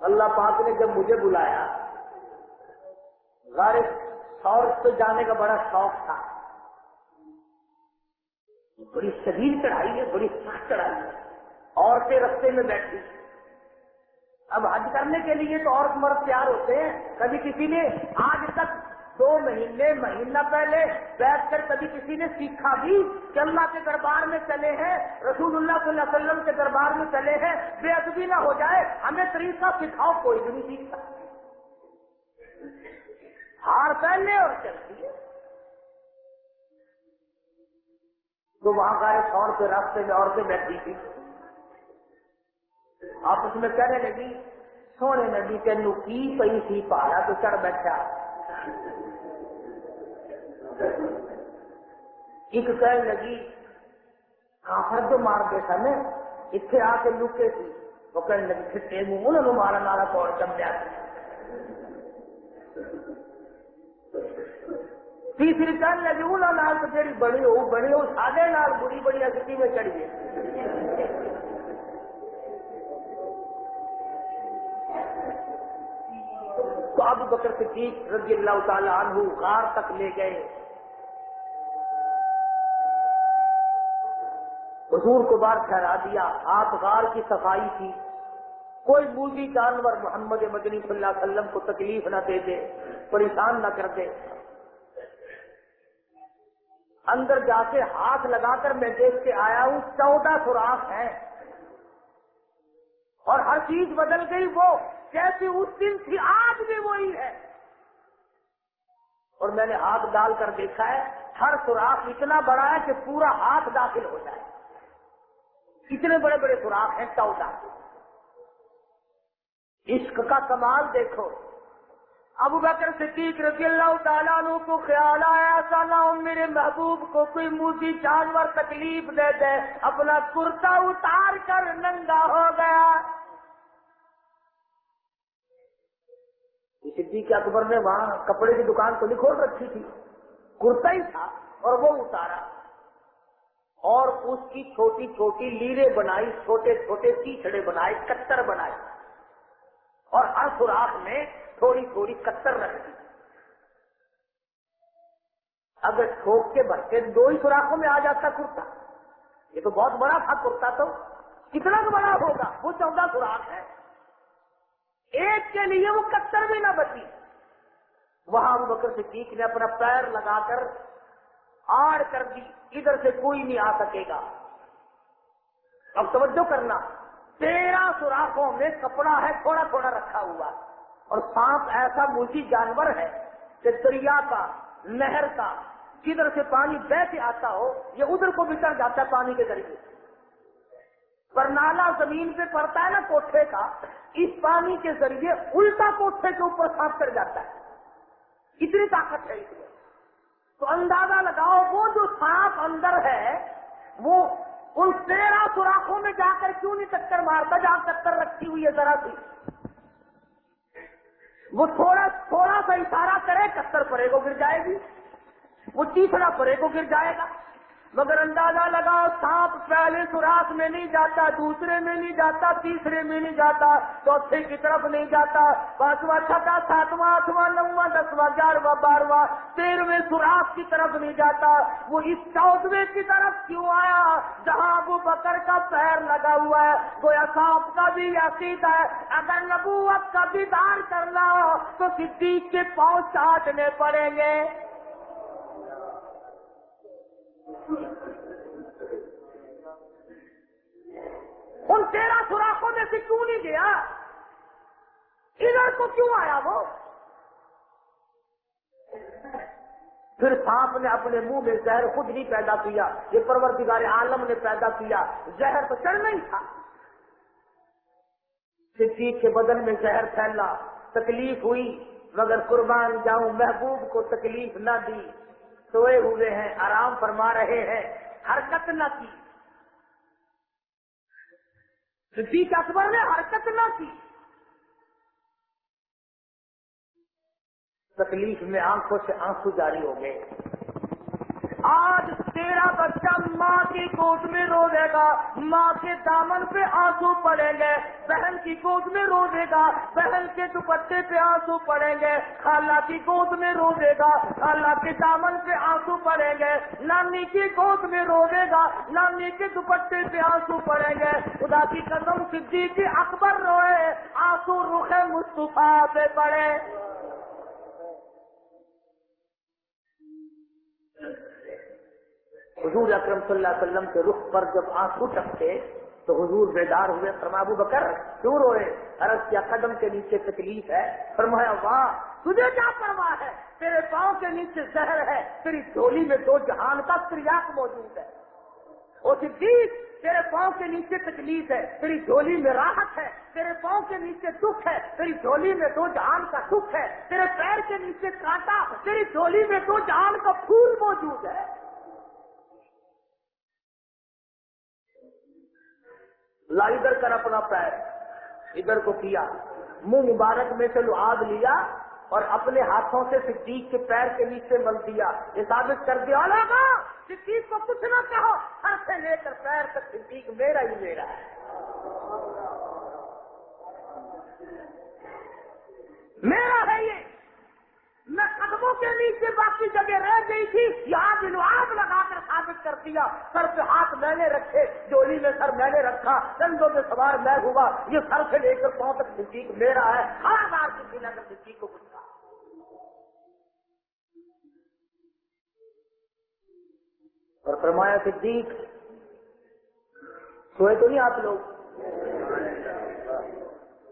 اللہ پاک نے جب مجھے بلایا، غار سور پہ جانے کا بڑا شوق تھا۔ بڑی شدید چڑھائی ہے، بڑی سخت چڑھائی ہے۔ عورتیں رستے میں بیٹھی۔ اب حج کرنے کے لیے تو عورت مرد تیار ہوتے ہیں۔ کبھی کسی نے آج تک دو مہینے، مہینہ پہلے بیٹھ کر کبھی کسی نے سیکھا بھی کہ اللہ کے دربار میں چلے ہیں، رسول اللہ صلی اللہ علیہ وسلم کے دربار میں چلے ہیں، بے ادبی نہ ہو جائے۔ ہمیں طریقہ سکھاؤ، کوئی بھی نہیں سیکھتا۔ ہار پہننے اور چلتی ہے۔ تو وہاں کا ایک اور کے راستے میں عورتیں بیٹھی تھی آپس میں کہنے لگی سونے نبی تینو کی پئی سی پہاڑا تو چڑھ بیٹھا۔ ایک کہنے لگی ہاں، کافر جو مار دے سن اتنے آ کے لکے تھی وہ کہنے لگی، کھٹے منہ انہوں مارن والا توڑ چمڑیا تیسری کہنے لگی انہوں نال تو جیڑی بڑی ہو بڑی ہو سادے نال بری بڑی اگتی میں چڑھیے تو ابو بکر صدیق رضی اللہ تعالی عنہ غار تک لے گئے۔ حضور کو بار ٹھہرا دیا۔ آپ غار کی صفائی کی۔ کوئی موزی جانور محمد مدنی صلی اللہ علیہ وسلم کو تکلیف نہ دے دے، پریشان نہ کر دے۔ اندر جا کے ہاتھ لگا کر میں دیکھ کے آیا ہوں، چودہ سوراخ ہیں۔ اور ہر چیز بدل گئی وہ جیسی اس دن تھی، آج بھی وہی ہے۔ اور میں نے ہاتھ ڈال کر دیکھا ہے، ہر سوراخ اتنا بڑا ہے کہ پورا ہاتھ داخل ہو جائے۔ اتنے بڑے بڑے سوراخ ہیں چودہ عشق کا کمال دیکھو۔ ابو بکر صدیق رضی اللہ تعالیٰ عنہ کو خیال آیا ایسا نہ ہو میرے محبوب کو کوئی موسی جانور تکلیف دے دے، اپنا کرتا اتار کر ننگا ہو گیا. صدیق اکبر نے وہاں کپڑے کی دکان تو نہیں کھول رکھی تھی، کرتا ہی تھا اور وہ اتارا۔ اور اس کی چھوٹی چھوٹی لیرے بنائی، چھوٹے چھوٹے تیچڑے بنائے، کتر بنائے۔ اور ہر سوراخ میں تھوڑی تھوڑی کتر رکھی اگر ٹھوک کے بچے دو ہی سوراخوں میں آ جاتا کرتا۔ یہ تو بہت بڑا تھا کرتا تو۔ کتنا بڑا ہوگا؟ وہ چودہ سوراخ ہے۔ ایک کے لیے وہ کتر بھی نہ بچی۔ وہاں ابو بکر صدیق نے اپنا پیر لگا کر آڑ کر دی۔ ادھر سے کوئی نہیں آ سکے گا۔ اب توجہ کرنا۔ تیرہ سوراخوں میں کپڑا ہے، تھوڑا تھوڑا رکھا ہوا۔ اور سانپ ایسا موسی جانور ہے کہ دریا کا، نہر کا کدھر سے پانی بہ کے آتا ہو، یہ ادھر کو بچر جاتا ہے پانی کے ذریعے۔ پر نالا زمین پہ پڑتا ہے نا کوٹھے کا، اس پانی کے ذریعے الٹا کوٹھے کے اوپر سانپ کر جاتا ہے۔ اتنی طاقت ہے اس میں۔ تو اندازہ لگاؤ، وہ جو سانپ اندر ہے، وہ ان تیرہ سوراخوں میں جا کر کیوں نہیں ٹکر مارتا جہاں ٹکر رکھی ہوئی ہے ذرا سی۔ وہ تھوڑا تھوڑا سا اشارہ کرے ٹکر پرے کو گر جائے گی۔ وہ تیسرا پرے کو گر جائے گا۔ مگر اندازہ لگاؤ، سانپ پہلے سوراخ میں نہیں جاتا، دوسرے میں نہیں جاتا، تیسرے میں نہیں جاتا، چوتھے کی طرف نہیں جاتا، پانچواں، چھٹا، ساتواں، آٹھواں، نواں، دسواں، گیارہواں، بارہواں، تیرہویں سوراخ کی طرف نہیں جاتا، وہ اس چودہویں کی طرف کیوں آیا؟ جہاں ابو بکر کا پیر لگا ہوا ہے، گویا سانپ کا بھی عقید ہے، اگر نبوت کا دیدار کرنا ہو تو صدیق کے پاؤں چاٹنے پڑیں گے۔ ان تیرہ سوراخوں میں سے کیوں نہیں گیا؟ ادھر کو کیوں آیا وہ؟ پھر سانپ نے اپنے منہ میں زہر خود نہیں پیدا کیا، یہ پروردگار عالم نے پیدا کیا، زہر تو چڑھ نہیں تھا۔ صدیق کے بدن میں زہر پھیلا، تکلیف ہوئی، مگر قربان جاؤں محبوب کو تکلیف نہ دی۔ سوئے ہوئے ہیں، آرام فرما رہے ہیں، حرکت نہ کی۔ صدیق اکبر نے حرکت نہ کی۔ تکلیف میں آنکھوں سے آنسو جاری ہو گئے۔ آج تیرا بچہ ماں کی گود میں رو دے گا ماں کے دامن پہ آنسو پڑیں گے، بہن کی گود میں رو دے گا بہن کے دوپٹے پہ آنسو پڑیں گے، خالہ کی گود میں رو دے گا خالہ کے دامن پہ آنسو پڑیں گے، نانی کی گود میں رو دے گا نانی کے دوپٹے پہ آنسو پڑیں گے۔ خدا کی قدم صدیق اکبر روئے، آنسو رخ مصطفیٰ پہ پڑے۔ حضور اکرم صلی اللہ علیہ وسلم کے رخ پر جب آنسو ٹپکے تو حضور بیدار ہوئے فرمابو بکر، کیوں روئے؟ عرض کیا، قدم کے نیچے تکلیف ہے؟ فرمایا، واہ، تجھے کیا پرواہ ہے؟ تیرے پاؤں کے نیچے زہر ہے، تیری جھولی میں دو جہان کا تریاق موجود ہے۔ وہ صدیق، تیرے پاؤں کے نیچے تکلیف ہے، تیری جھولی میں راحت ہے، تیرے پاؤں کے نیچے دکھ ہے، تیری جھولی میں دو جہان کا دکھ ہے، تیرے پیر کے نیچے کانٹا، تیری جھولی میں دو جہان کا پھول موجود ہے۔ لا، ادھر کر اپنا پیر، ادھر کو کیا۔ منہ مبارک میں سے لعاب لیا اور اپنے ہاتھوں سے صدیق کے پیر کے نیچے مل دیا۔ یہ ثابت کر دیا صدیق کو کچھ نہ کہو، ہر سے لے کر پیر تک صدیق میرا ہی میرا ہے۔ میرا ہے یہ۔ میں قدموں کے نیچے باقی جگہ رہ گئی تھی، یہاں بھی لگا کر ثابت کر دیا، سر پہ ہاتھ میں نے رکھے چولی میں سر میں نے رکھا چندوں میں سوار میں ہوا، یہ سر سے لے کر پاؤں تک صدیق میرا ہے، ہر بار کسی نہ کر صدیق کو کچھ کہا اور فرمایا، صدیق، سوئے تو نہیں آپ لوگ؟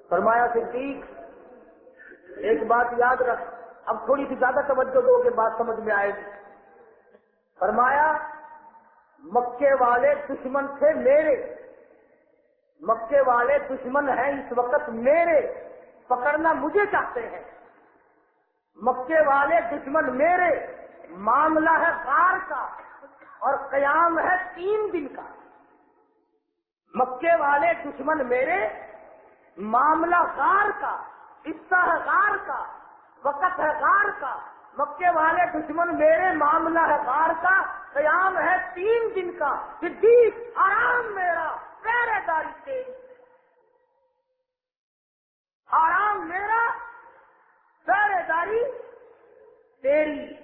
فرمایا، صدیق، ایک بات یاد رکھ۔ اب تھوڑی سی زیادہ توجہ دو کے بعد سمجھ میں آئے گی۔ فرمایا، مکے والے دشمن تھے میرے۔ مکے والے دشمن ہیں اس وقت میرے۔ پکڑنا مجھے چاہتے ہیں۔ مکے والے دشمن میرے۔ معاملہ ہے غار کا اور قیام ہے تین دن کا۔ مکے والے دشمن میرے، معاملہ غار کا حصہ ہے غار کا۔ وقت ہے غار کا۔ مکے والے دشمن میرے معاملہ ہے غار کا۔ قیام ہے تین دن کا۔ صدیق آرام میرا۔ پہرے داری تیری آرام میرا۔ پہرے داری تیری۔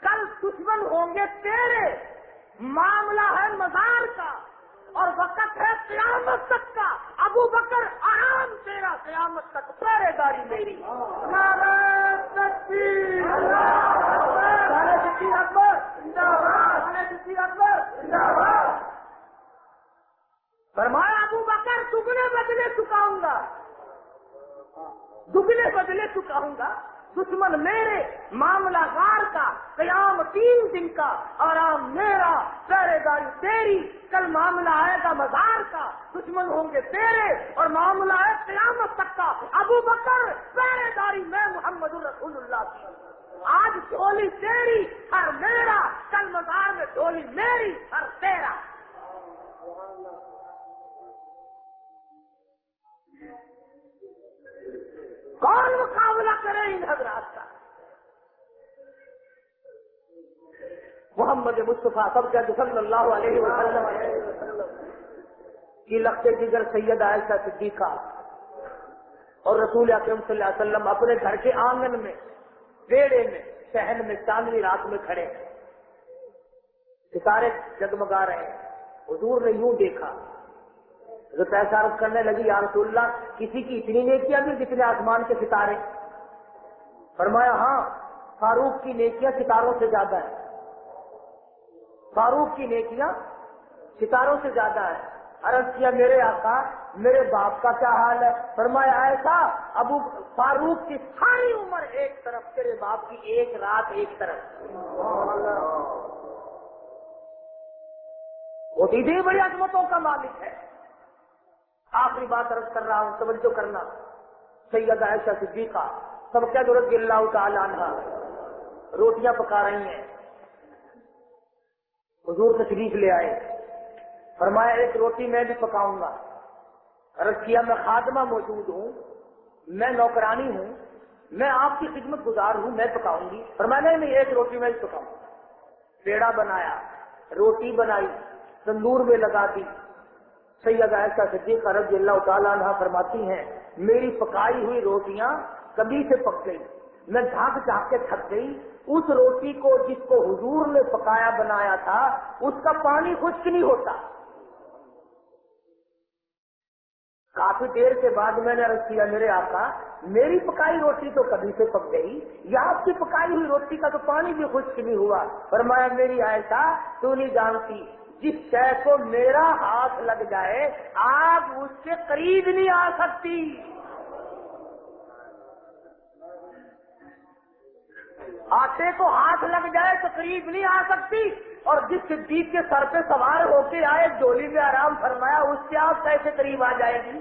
کل دشمن ہوں گے تیرے۔ معاملہ ہے مزار کا۔ اور وقت ہے قیامت تک کا۔ ابو بکر آرام تیرا۔ قیامت تک پہرے داری میری۔ فرمایا ابو بکر دگنے بدلے چکاؤں گا۔ دگنے بدلے چکاؤں گا۔ دشمن میرے معاملہ گار کا، قیام تین دن کا، آرام میرا، پہرے داری تیری، کل معاملہ آئے گا مزار کا۔ دشمن ہوں گے تیرے اور معاملہ ہے قیامت تک کا۔ ابو بکر، پہرے داری میں محمد الرسول اللہ کی۔ آج ڈولی تیری، ہر میرا۔ کل مزار میں ڈولی میری، ہر تیرا۔ کون مقابلہ کرے ان حضرات کا؟ محمد مصطفیٰ سب کا صلی اللہ علیہ وسلم، کی لگتے دیگر سید عائشہ صدیقہ اور رسول اکرم صلی اللہ علیہ وسلم اپنے گھر کے آنگن میں، بیڑے میں شہر میں، چاندنی رات میں کھڑے ہیں۔ ستارے جگمگا رہے ہیں۔ حضور نے یوں دیکھا۔ جو پیسہ عرض کرنے لگی، یا رسول اللہ، کسی کی اتنی نیکیاں بھی جتنے آسمان کے ستارے۔ فرمایا ہاں فاروق کی نیکیاں ستاروں سے زیادہ ہے فاروق کی نیکیاں ستاروں سے زیادہ ہے عرض کیا، میرے آقا، میرے باپ کا کیا حال ہے؟ فرمایا، ایسا ابو فاروق کی ساری عمر ایک طرف، تیرے باپ کی ایک رات ایک طرف۔ وہ اتنی بڑی عظمتوں کا مالک ہے۔ آخری بات عرض کر رہا ہوں، توجہ کرنا۔ سید عائشہ صدیقہ سب کیا ضرورت اللہ تعالیٰ عنہ، روٹیاں پکا رہی ہیں۔ حضور تشریف لے آئے۔ فرمایا، ایک روٹی میں بھی پکاؤں گا۔ عرض کیا، میں خاتمہ موجود ہوں، میں نوکرانی ہوں، میں آپ کی خدمت گزار ہوں، میں پکاؤں گی۔ فرمایا نہیں، ایک روٹی میں بھی پکاؤں گا۔ پیڑا بنایا، روٹی بنائی، تندور میں لگا دی۔ سید عائشہ صدیقہ رضی اللہ تعالیٰ عنہ فرماتی ہیں، میری پکائی ہوئی روٹیاں کبھی سے پک گئی میں جھانک جھانک کے تھک گئی۔ اس روٹی کو جس کو حضور نے پکایا بنایا تھا، اس کا پانی خشک نہیں ہوتا۔ کافی دیر کے بعد میں نے عرض کیا، میرے آقا، میری پکائی روٹی تو کبھی سے پک گئی۔ یا آپ کی پکائی ہوئی روٹی کا تو پانی بھی خشک نہیں ہوا۔ فرمایا، میری ایسا تو نہیں جانتی۔ جس شے کو میرا ہاتھ لگ جائے آگ اس کے قریب نہیں آ سکتی۔ آٹے کو ہاتھ لگ جائے تو قریب نہیں آ سکتی۔ اور جس صدیق کے سر پہ سوار ہو کے آئے ڈولی میں آرام فرمایا اس سے آپ کیسے قریب آ جائے گی؟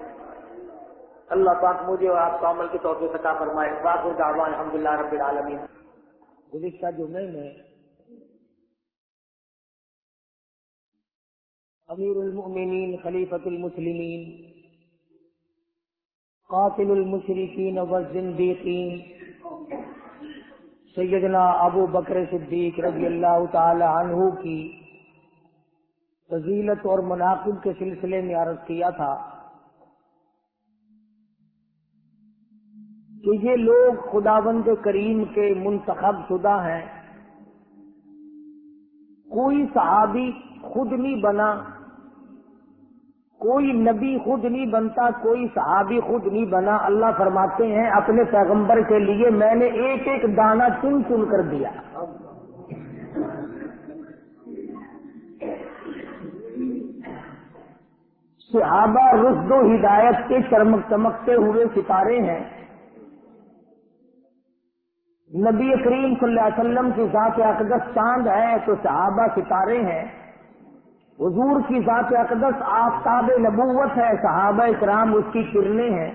اللہ پاک مجھے اور آپ کو عمل کے طور پہ سطح فرمائے۔ باق دعوان الحمد للہ رب العالمین۔ گزشتہ جمعے میں امیر المؤمنین خلیفۃ المسلمین قاتل المشرقین والزندیقین سیدنا ابو بکر صدیق رضی اللہ تعالی عنہ کی فضیلت اور مناقب کے سلسلے میں عرض کیا تھا کہ یہ لوگ خداوند کریم کے منتخب شدہ ہیں۔ کوئی صحابی خود نہیں بنا کوئی نبی خود نہیں بنتا، کوئی صحابی خود نہیں بنا۔ اللہ فرماتے ہیں، اپنے پیغمبر کے لیے میں نے ایک ایک دانہ چن چن کر دیا۔ صحابہ رشد و ہدایت کے چمک چمکتے ہوئے ستارے ہیں۔ نبی کریم صلی اللہ علیہ وسلم کی ذات اقدس چاند ہے تو صحابہ ستارے ہیں۔ حضور کی ذات اقدس آفتاب نبوت ہے صحابہ اکرام اس کی کرنیں ہیں۔